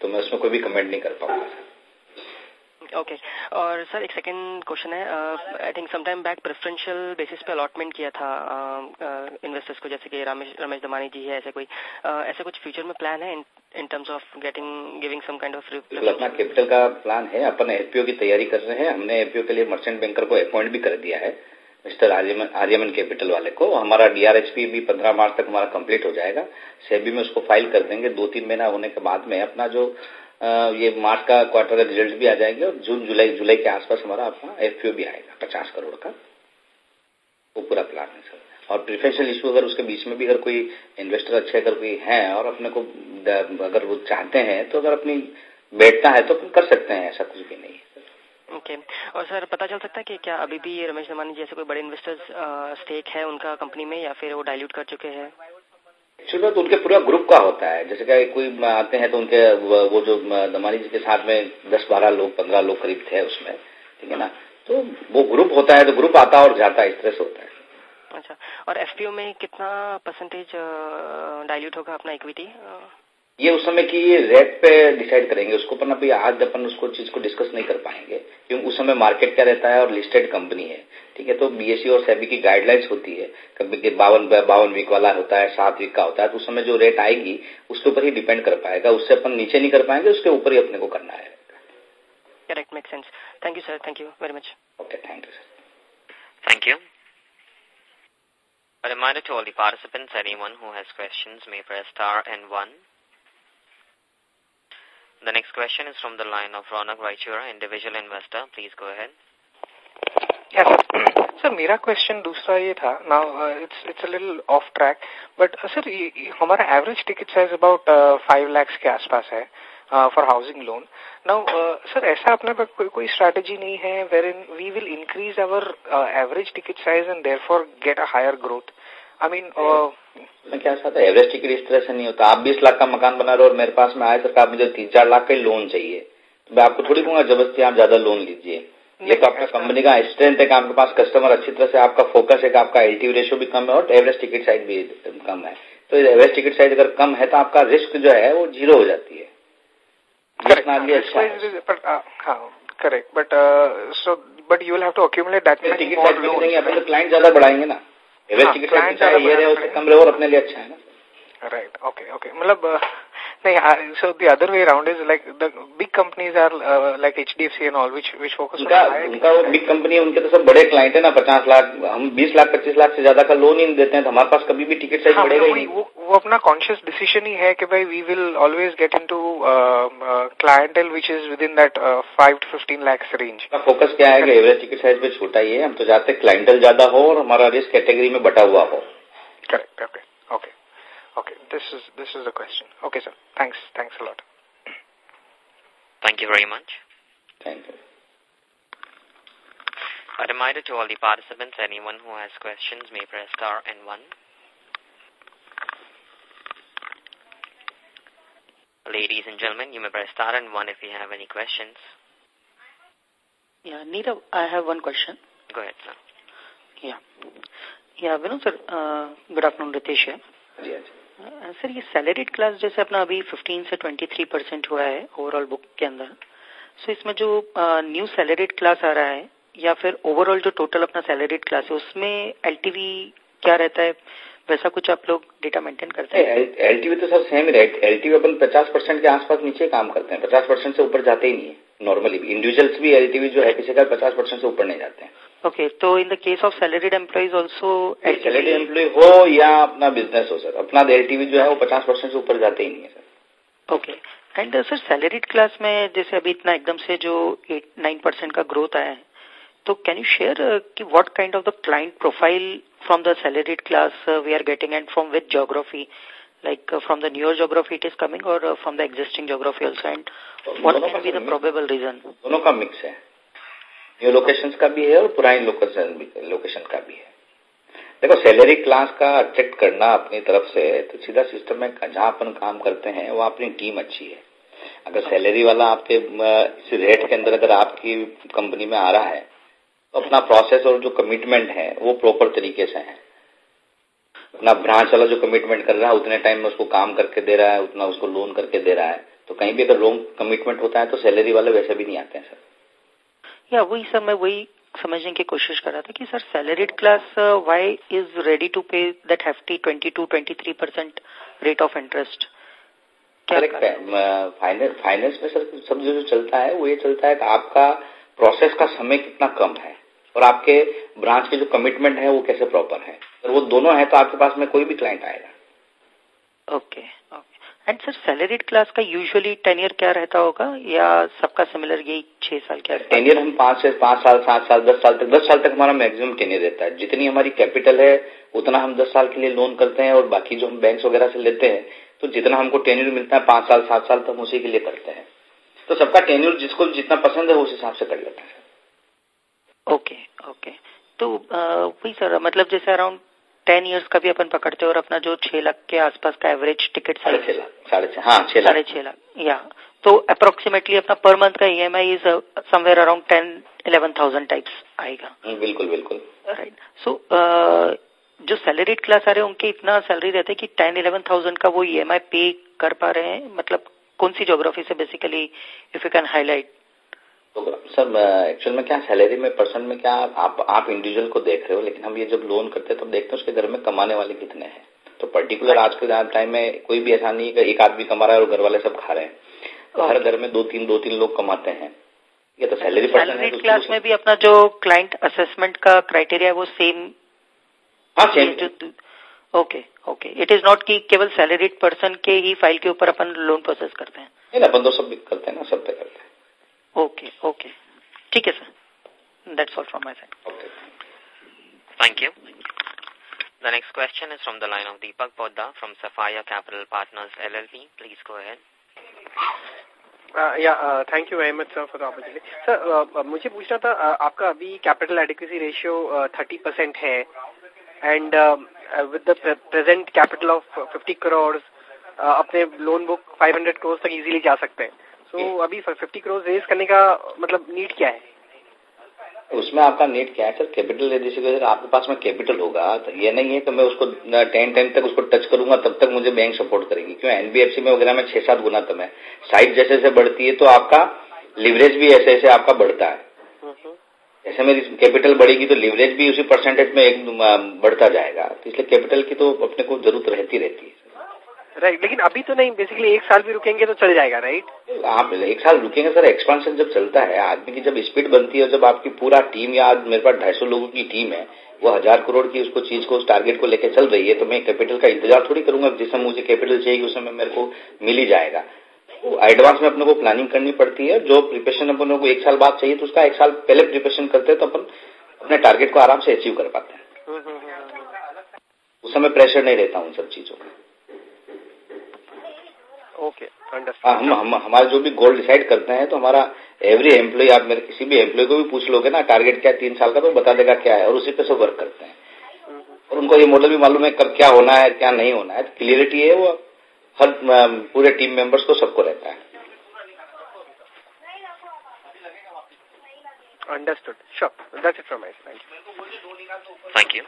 तो मैं उसमें कोई भी कमेंट नहीं कर पाऊँगा। ओके और सर एक सेकंड क्वेश्चन है I think sometime back preferential basis पे अलॉटमेंट किया था इन्वेस्टर्स uh, uh, को जैसे कि रमेश रमेश दमानी जी है ऐसे कोई uh, ऐसे कुछ फ्यूचर में प्लान है in terms of getting giving some kind of अपना कैपिटल का प्लान है अपन एफपीओ की तैयारी कर रहे हैं हमने एफपीओ के लिए मर्चेंट बैंकर को अपॉइंट भी कर दिया है मिस्टर आर्यमन कैपिटल वाले को हमारा डीआरएचपी भी पंद्रह मार्च तक हमारा कंप्लीट हो जाएगा सेबी में उसको फ़ाइल कर देंगे दो तीन महीना होने के बाद में अपना जो ये मार्च का क्वार्टर का रिज़ल्ट भी आ जाएँगे और जून, जुलाई जुलाई के आसपास हमारा अपना एफपीओ भी आएगा, पचास करोड़ का। वो पूरा प्लान है सर। और प्रिफरेंशियल इशू अगर उसके बीच में भी अगर कोई इन्वेस्टर अच्छे अगर कोई है और अपने को अगर वो चाहते हैं तो अगर अपनी बैठता है तो कर सकते हैं, ऐसा कुछ भी नहीं ओके। okay. और सर, पता चल सकता है कि क्या अभी भी रमेश नमानी जैसे कोई बड़े इन्वेस्टर्स स्टेक है उनका कंपनी में या फिर वो डाइल्यूट कर चुके हैं? एक्चुअली तो उनके पूरा ग्रुप का होता है। जैसे कि कोई आते हैं तो उनके वो जो दमानी जी के साथ में दस बारह लोग, पंद्रह लोग करीब थे उसमें, ठीक है ना? तो वो ग्रुप होता है तो ग्रुप आता और जाता है, इस तरह से होता है। अच्छा और एफपीओ में कितना परसेंटेज डायल्यूट होगा अपना इक्विटी ये उस समय की रेट पे डिसाइड करेंगे। उसको अपन अभी आज अपन उसको चीज़ को डिस्कस नहीं कर पाएँगे क्योंकि उस समय मार्केट क्या रहता है और लिस्टेड कंपनी है ठीक है? तो बीएससी और सेबी की गाइडलाइंस होती है। कभी बावन बावन वीक वाला होता है सात वीक का होता है तो उस समय जो रेट आएगी उसके ऊपर ही डिपेंड कर पाएगा। उससे अपन नीचे नहीं कर पाएँगे उसके ऊपर ही अपने को करना है। Correct make sense thank you sir thank you very much okay thank you sir thank you A reminder to all the participants, anyone who has questions may press star and one. The next question is from the line of Ronak Raichura, individual investor. Please go ahead. Yes. sir, मेरा question दूसरा ये था now it's it's a little off track but sir हमारा average ticket size about five lakhs के आसपास है for housing loan now sir ऐसा अपने पास कोई कोई स्ट्रैटेजी नहीं है wherein we will increase our average ticket size and therefore get a higher growth I mean मैं क्या चाहता एवरेज टिकट इस तरह से नहीं होता। आप बीस लाख का मकान बना रहे हो और मेरे पास में आए सरकार मुझे तीन चार लाख का ही लोन चाहिए। तो मैं आपको थोड़ी कहूँगा ज़बरदस्ती आप ज़्यादा लोन लीजिए। ये तो आपका कंपनी का स्ट्रेंथ है कि आपके पास कस्टमर अच्छी तरह से आपका फोकस है कि आपका एलटीवी रेशियो भी कम है और एवरेज टिकट साइज़ भी कम है। तो एवरेज टिकट साइज़ अगर कम है तो आपका रिस्क जो है वो ज़ीरो हो जाती है। Correct but so but you will have to accumulate that ticket size client ज़्यादा बढ़ाएँगे ना। एवरेज टिकट साइज़ ये रहे उससे कम रहे और अपने लिए अच्छा है ना। राइट ओके ओके मतलब so the other way around is like the big companies are uh, like HDFC and all which which focus उनका, उनका वो बिग कंपनी है उनके तो सब बड़े क्लाइंट है ना पचास लाख हम बीस लाख पच्चीस लाख से ज़्यादा का लोन ही देते हैं तो हमारे पास कभी भी टिकट साइज़ बढ़ेगा ही नहीं। वो, वो अपना कॉन्शियस डिसीज़न ही है कि भाई we will always get into clientele which is within that five to fifteen lakhs range focus क्या है कि एवरेज टिकट साइज़ पे छोटा ही है हम तो चाहते हैं क्लाइंटल ज़्यादा हो और हमारा रिस्क कैटेगरी में बटा हुआ हो। Correct okay okay Okay, this is this is the question. Okay, sir. Thanks. Thanks a lot. Thank you very much. Thank you. A reminder to all the participants, anyone who has questions may press star and one. Ladies and gentlemen, you may press star and one if you have any questions. Yeah, Nita, I have one question. Go ahead, sir. Yeah. Yeah, Vinod sir, uh, good afternoon, Ritesh. Yes. Sir ये salaried class जैसे अपना अभी 15 से 23 percent हुआ है overall book के अंदर। सो इसमें जो न्यू सैलरीड क्लास आ रहा है, या फिर ओवरऑल जो टोटल अपना सैलरीड क्लास है, उसमें एलटीवी क्या रहता है? वैसा कुछ आप लोग डेटा मेंटेन करते हैं? एलटीवी तो सर सेम है एलटीवी अपन 50 परसेंट के आसपास नीचे काम करते हैं। 50 परसेंट से ऊपर जाते ही नहीं है नॉर्मली इंडिविजुअल्स भी एलटीवी जो है किसी का 50 परसेंट से ऊपर नहीं जाते हैं। ओके तो in the case of salaried employees also salaried employee हो या अपना बिज़नेस हो सर अपना एलटीवी जो है वो पचास परसेंट से ऊपर जाते ही नहीं है sir okay and sir salaried class में जैसे अभी इतना एकदम से जो एट नाइन परसेंट का ग्रोथ आया है तो कैन यू शेयर कि what kind of the client profile from the salaried class we are getting and from with geography like uh, from the newer geography it is coming or uh, from the existing geography also? And what can be the probable reason? दोनों का mix है। New locations का भी है और पुरानी location location का भी है। देखो सैलरी क्लास का अट्रैक्ट करना अपनी तरफ़ से तो सीधा सिस्टम में जहाँ अपन काम करते हैं, वहाँ अपनी टीम अच्छी है। अगर सैलरी वाला आपके इस रेट के अंदर अगर आपकी कंपनी में आ रहा है तो अपना प्रोसेस और जो कमिटमेंट है, वो प्रॉपर तरीके से है। अपना ब्रांच वाला जो कमिटमेंट कर रहा है, उतने टाइम में उसको काम करके दे रहा है, उतना उसको लोन करके दे रहा है। तो कहीं भी अगर लोन कमिटमेंट होता है तो सैलरी वाले वैसे भी नहीं आते हैं, सर। या वही मैं वही समझने की कोशिश कर रहा था कि sir salaried class why is ready to pay that hefty twenty to twenty three percent rate of interest correct finance में सर सब जो चलता है वो ये चलता है कि आपका प्रोसेस का समय कितना कम है और आपके ब्रांच के जो कमिटमेंट है वो कैसे प्रॉपर है। अगर वो दोनों है तो आपके पास में कोई भी क्लाइंट आएगा। Okay okay and sir salaried class का यूजुअली टेनियर क्या रहता होगा? या सबका सिमिलर यही छह साल क्या टेनियर हम पाँच से पाँच साल सात साल दस साल तक दस साल तक हमारा मैक्सिमम टेनियर रहता है। जितनी हमारी कैपिटल है उतना हम दस साल के लिए लोन करते हैं और बाकी जो हम बैंक वगैरह से लेते हैं तो जितना हमको टेन्यूर मिलता है पाँच साल सात साल तो हम उसी के लिए करते हैं। तो सबका टेन्यूर जिसको जितना पसंद है उस हिसाब से कर लेते हैं। ओके ओके तो वही सर मतलब जैसे अराउंड टेन इयर्स का भी अपन पकड़ते हैं और अपना जो छह लाख के आसपास का एवरेज टिकट साढ़े छह लाख साढ़े छह हाँ साढ़े लाख या। तो अप्रोक्सीमेटली अपना पर मंथ का E M I is somewhere around ten eleven thousand types आएगा। हम्म, बिल्कुल बिल्कुल। राइट सो जो सैलरीड क्लास आ रहे हैं उनके इतना सैलरी रहते हैं कि टेन इलेवन थाउज़ेंड का वो ई एम आई पे कर पा रहे हैं। मतलब कौन सी जोग्राफी से basically if you can highlight sir actual में क्या सैलरी में पर्सन में क्या आप आप इंडिविजुअल को देख रहे हो? लेकिन हम ये जब लोन करते हैं तो देखते हैं उसके घर में कमाने वाले कितने हैं। तो पर्टिकुलर आज के टाइम में कोई भी ऐसा नहीं है कि एक आदमी कमा रहा है और घर वाले सब खा रहे हैं। तो हर घर में दो तीन दो तीन लोग कमाते हैं। ये तो सैलरी पर्सन है क्लास तो में भी अपना जो क्लाइंट असेसमेंट का क्राइटेरिया है वो सेम हाँ same okay okay it is not कि केवल सैलरीड पर्सन के ही फ़ाइल के ऊपर अपन लोन प्रोसेस करते हैं। नहीं अपन तो सब करते हैं ना सब पे करते हैं। ओके ओके ठीक है sir that's all from my side okay thank you The next question is from the line of Deepak Podda from Sapphire Capital Partners LLP. Please go ahead. या thank you very much sir for the opportunity sir मुझे पूछना था uh, आपका अभी capital adequacy ratio thirty percent है and with the present capital of fifty crore अपने loan book five hundred crore तक easily जा सकते हैं। सो so, अभी फिफ्टी करोड़ रेज करने का मतलब नीड क्या है? उसमें आपका नेट क्या है? सर कैपिटल जैसे अगर आपके पास में कैपिटल होगा तो ये नहीं है कि मैं उसको टेन टेन तक उसको टच करूँगा तब तक मुझे बैंक सपोर्ट करेगी। क्यों? एनबीएफसी में वगैरह में छह सात गुना कम है साइज़ जैसे जैसे बढ़ती है तो आपका लिवरेज भी ऐसे ऐसे आपका बढ़ता है। जैसे मेरी कैपिटल बढ़ेगी तो लिवरेज भी उसी परसेंटेज में एक बढ़ता जाएगा। तो इसलिए कैपिटल की तो अपने को ज़रूरत रहती रहती है। राइट लेकिन अभी तो नहीं बेसिकली एक साल भी रुकेंगे तो चल जाएगा राइट आप एक साल रुकेंगे सर एक्सपांशन जब चलता है आदमी की जब स्पीड बनती है जब आपकी पूरा टीम या मेरे पास ढाई लोगों की टीम है वो हज़ार करोड़ की उसको चीज़ को उस टारगेट को लेकर चल रही है तो मैं कैपिटल का इंतज़ार थोड़ी करूँगा जिस समय मुझे कैपिटल चाहिए उस समय मेरे को मिल ही जाएगा। तो एडवांस में अपने को प्लानिंग करनी पड़ती है जो प्रिपरेशन अपने को एक साल बाद चाहिए तो उसका एक साल पहले प्रिपरेशन करते हैं तो अपन अपने टारगेट को आराम से अचीव कर पाते हैं। हम्म, हम्म, हम्म, उस समय प्रेशर नहीं रहता उन सब चीज़ों का ओके हाँ, हम हम हमारा जो भी गोल डिसाइड करते हैं तो हमारा एवरी एम्प्लॉय आप मेरे किसी भी एम्प्लॉय को भी पूछ लोगे ना टारगेट क्या है तीन साल का तो बता देगा क्या है और उसी पे सब वर्क करते हैं और उनको ये मॉडल भी मालूम है कब क्या होना है क्या नहीं होना है क्लियरिटी है वो हर पूरे टीम मेंबर्स को सबको रहता है Understood. Sure. That's it from my side. Thank you.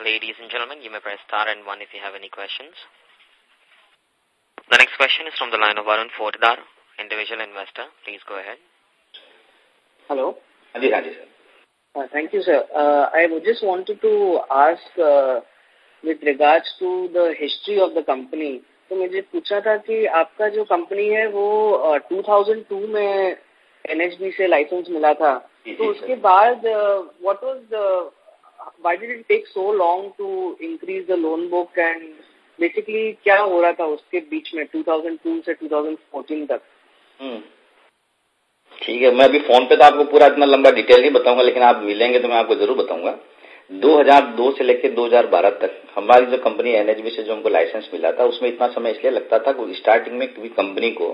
Ladies and gentlemen, you may press star and one if you have any questions. The next question is from the line of Varun Fortdar, individual investor. Please go ahead. Hello. Adi, Adi, sir. Uh, thank you, sir. Uh, I just wanted to ask uh, with regards to the history of the company. तो मुझे पूछना था कि आपका जो company है वो uh, 2002 में एनएचबी से लाइसेंस मिला था तो उसके बाद what was the why did it take so long to increase the loan book and basically क्या हो रहा था उसके बीच में 2002 से 2014 तक? हम्म। ठीक है, मैं अभी फ़ोन पे तो आपको पूरा इतना लंबा डिटेल नहीं बताऊँगा, लेकिन आप मिलेंगे तो मैं आपको ज़रूर बताऊँगा। 2002 से लेकर 2012 तक, हमारी जो कंपनी एनएचबी से जो हमको लाइसेंस मिला था, उसमें इतना समय इसलिए लगता था कि स्टार्टिंग में किसी कंपनी को,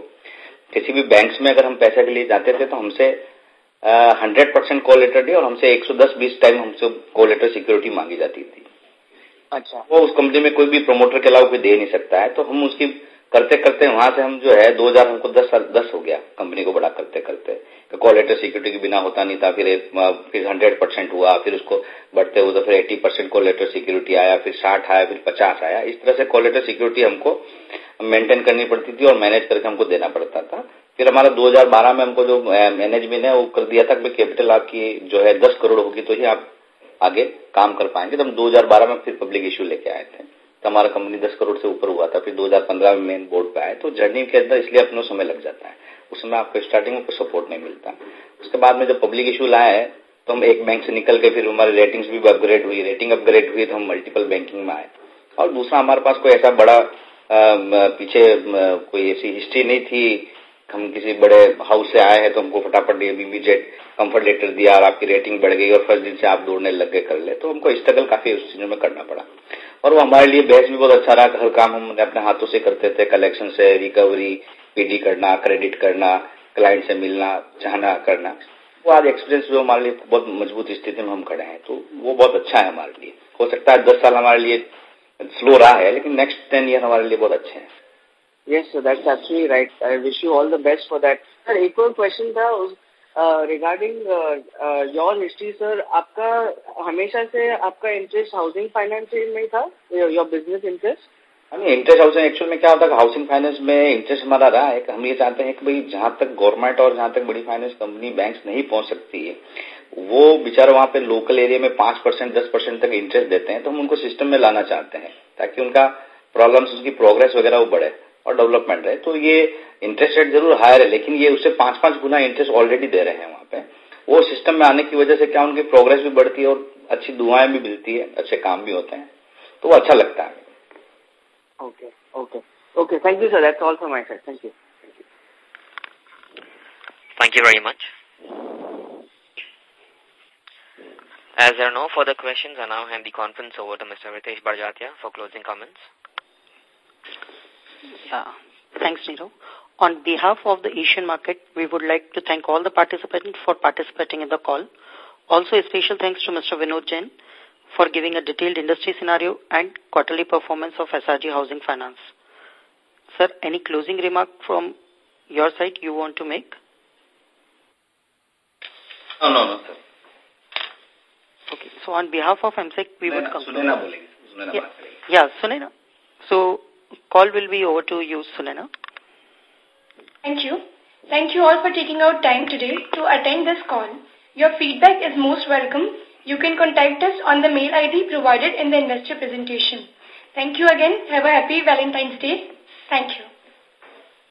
किसी भी बैंक्स में अगर हम पैसे के लिए जाते थे तो हमसे हंड्रेड परसेंट कॉल लेटर दी और हमसे 110 बीस टाइम हमसे कॉल लेटर सिक्योरिटी मांगी जाती थी। अच्छा। वो उस कंपनी में कोई भी प्रमोटर के अलावा कोई दे नहीं सकता है तो हम उसकी करते करते वहाँ से हम जो है 2000 हमको 10 साल 10 हो गया कंपनी को बड़ा करते करते कॉल लेटर सिक्योरिटी के बिना होता नहीं था, फिर फिर हंड्रेड परसेंट हुआ, फिर उसको बढ़ते हुए तो फिर eighty percent call letter security आया, फिर साठ आया, फिर पचास आया। इस तरह से कॉल लेटर सिक्योरिटी हमको मेंटेन करनी पड़ती थी और मैनेज करके हमको देना पड़ता था। फिर हमारा 2012 में हमको जो मैनेजमेंट है, वो कर दिया था कैपिटल आपकी जो है 10 करोड़ होगी तो ही आप आगे काम कर पाएँगे। तो हम 2012 में फिर पब्लिक इश्यू लेके आए थे। तो हमारा कंपनी 10 करोड़ से ऊपर हुआ था। फिर 2015 में मेन बोर्ड पे आए। तो जर्नी के अंदर इसलिए अपना समय लग जाता है। उसमें आपको स्टार्टिंग में कोई सपोर्ट नहीं मिलता। उसके बाद में जब पब्लिक इश्यू है तो हम एक बैंक से निकल के फिर हमारी रेटिंग्स भी अपग्रेड हुई। रेटिंग अपग्रेड हुई तो हम मल्टीपल बैंकिंग में आए। और दूसरा हमारे पास कोई ऐसा बड़ा आ, पीछे आ, कोई ऐसी हिस्ट्री नहीं थी हम किसी बड़े हाउस से आए हैं तो हमको फटाफट इमीडिएट कंफर्ट लेटर दिया और आपकी रेटिंग बढ़ गई और फ़र्स्ट दिन से आप दौड़ने लग गए कर ले। तो हमको स्ट्रगल काफ़ी उस चीज़ों में करना पड़ा। और वो हमारे लिए बेस भी बहुत अच्छा रहा। हर काम हम अपने हाथों से करते थे। कलेक्शन से रिकवरी पीडी करना क्रेडिट करना क्लाइंट से मिलना चाहना करना। वो आज एक्सपीरियंस जो हमारे लिए बहुत मज़बूत स्थिति में हम खड़े हैं तो वो बहुत अच्छा है हमारे लिए। हो सकता है दस साल हमारे लिए स्लो रहा है, लेकिन नेक्स्ट टेन ईयर हमारे लिए बहुत अच्छे हैं। Yes, sir, that's absolutely right. I wish you all the best for that. Sir, एक और क्वेश्चन था रिगार्डिंग योर हिस्ट्री सर आपका हमेशा से आपका इंटरेस्ट हाउसिंग फाइनेंस में था योर बिज़नेस इंटरेस्ट नहीं इंटरेस्ट हाउसिंग एक्चुअल में क्या होता है हाउसिंग फाइनेंस में इंटरेस्ट हमारा रहा है हम ये चाहते हैं कि भाई जहाँ तक गवर्नमेंट और जहाँ तक बड़ी फाइनेंस कंपनी बैंक नहीं पहुँच सकती है वो बेचारा वहाँ पे लोकल एरिया में पाँच परसेंट दस परसेंट तक इंटरेस्ट देते हैं तो हम उनको सिस्टम में लाना चाहते हैं ताकि उनका प्रॉब्लम्स उसकी प्रोग्रेस वगैरह वो बढ़े और डेवलपमेंट रहे तो ये इंटरेस्ट रेट ज़रूर हायर है लेकिन ये उससे पाँच पाँच गुना इंटरेस्ट ऑलरेडी दे रहे हैं वहाँ पे वो सिस्टम में आने की वजह से क्या उनकी प्रोग्रेस भी बढ़ती है और अच्छी दुआएँ भी मिलती है अच्छे काम भी होते हैं तो वो अच्छा लगता है okay okay okay thank you sir that's all from my side thank you Thank you very much. As there are no further questions, I now hand the conference over to Mr. Ritesh Barjatia for closing comments. Yeah. Thanks, Niro. On behalf of the Asian market, we would like to thank all the participants for participating in the call. Also, a special thanks to Mr. Vinod Jain for giving a detailed industry scenario and quarterly performance of SRG Housing Finance. Sir, any closing remark from your side you want to make? No, no, no, sir. Okay, so on behalf of MSEC, we Sunena, would come. Sunaina, yeah, yeah, Sunaina. So, call will be over to you, Sunena. Thank you. Thank you all for taking out time today to attend this call. Your feedback is most welcome. You can contact us on the mail ID provided in the investor presentation. Thank you again. Have a happy Valentine's Day. Thank you.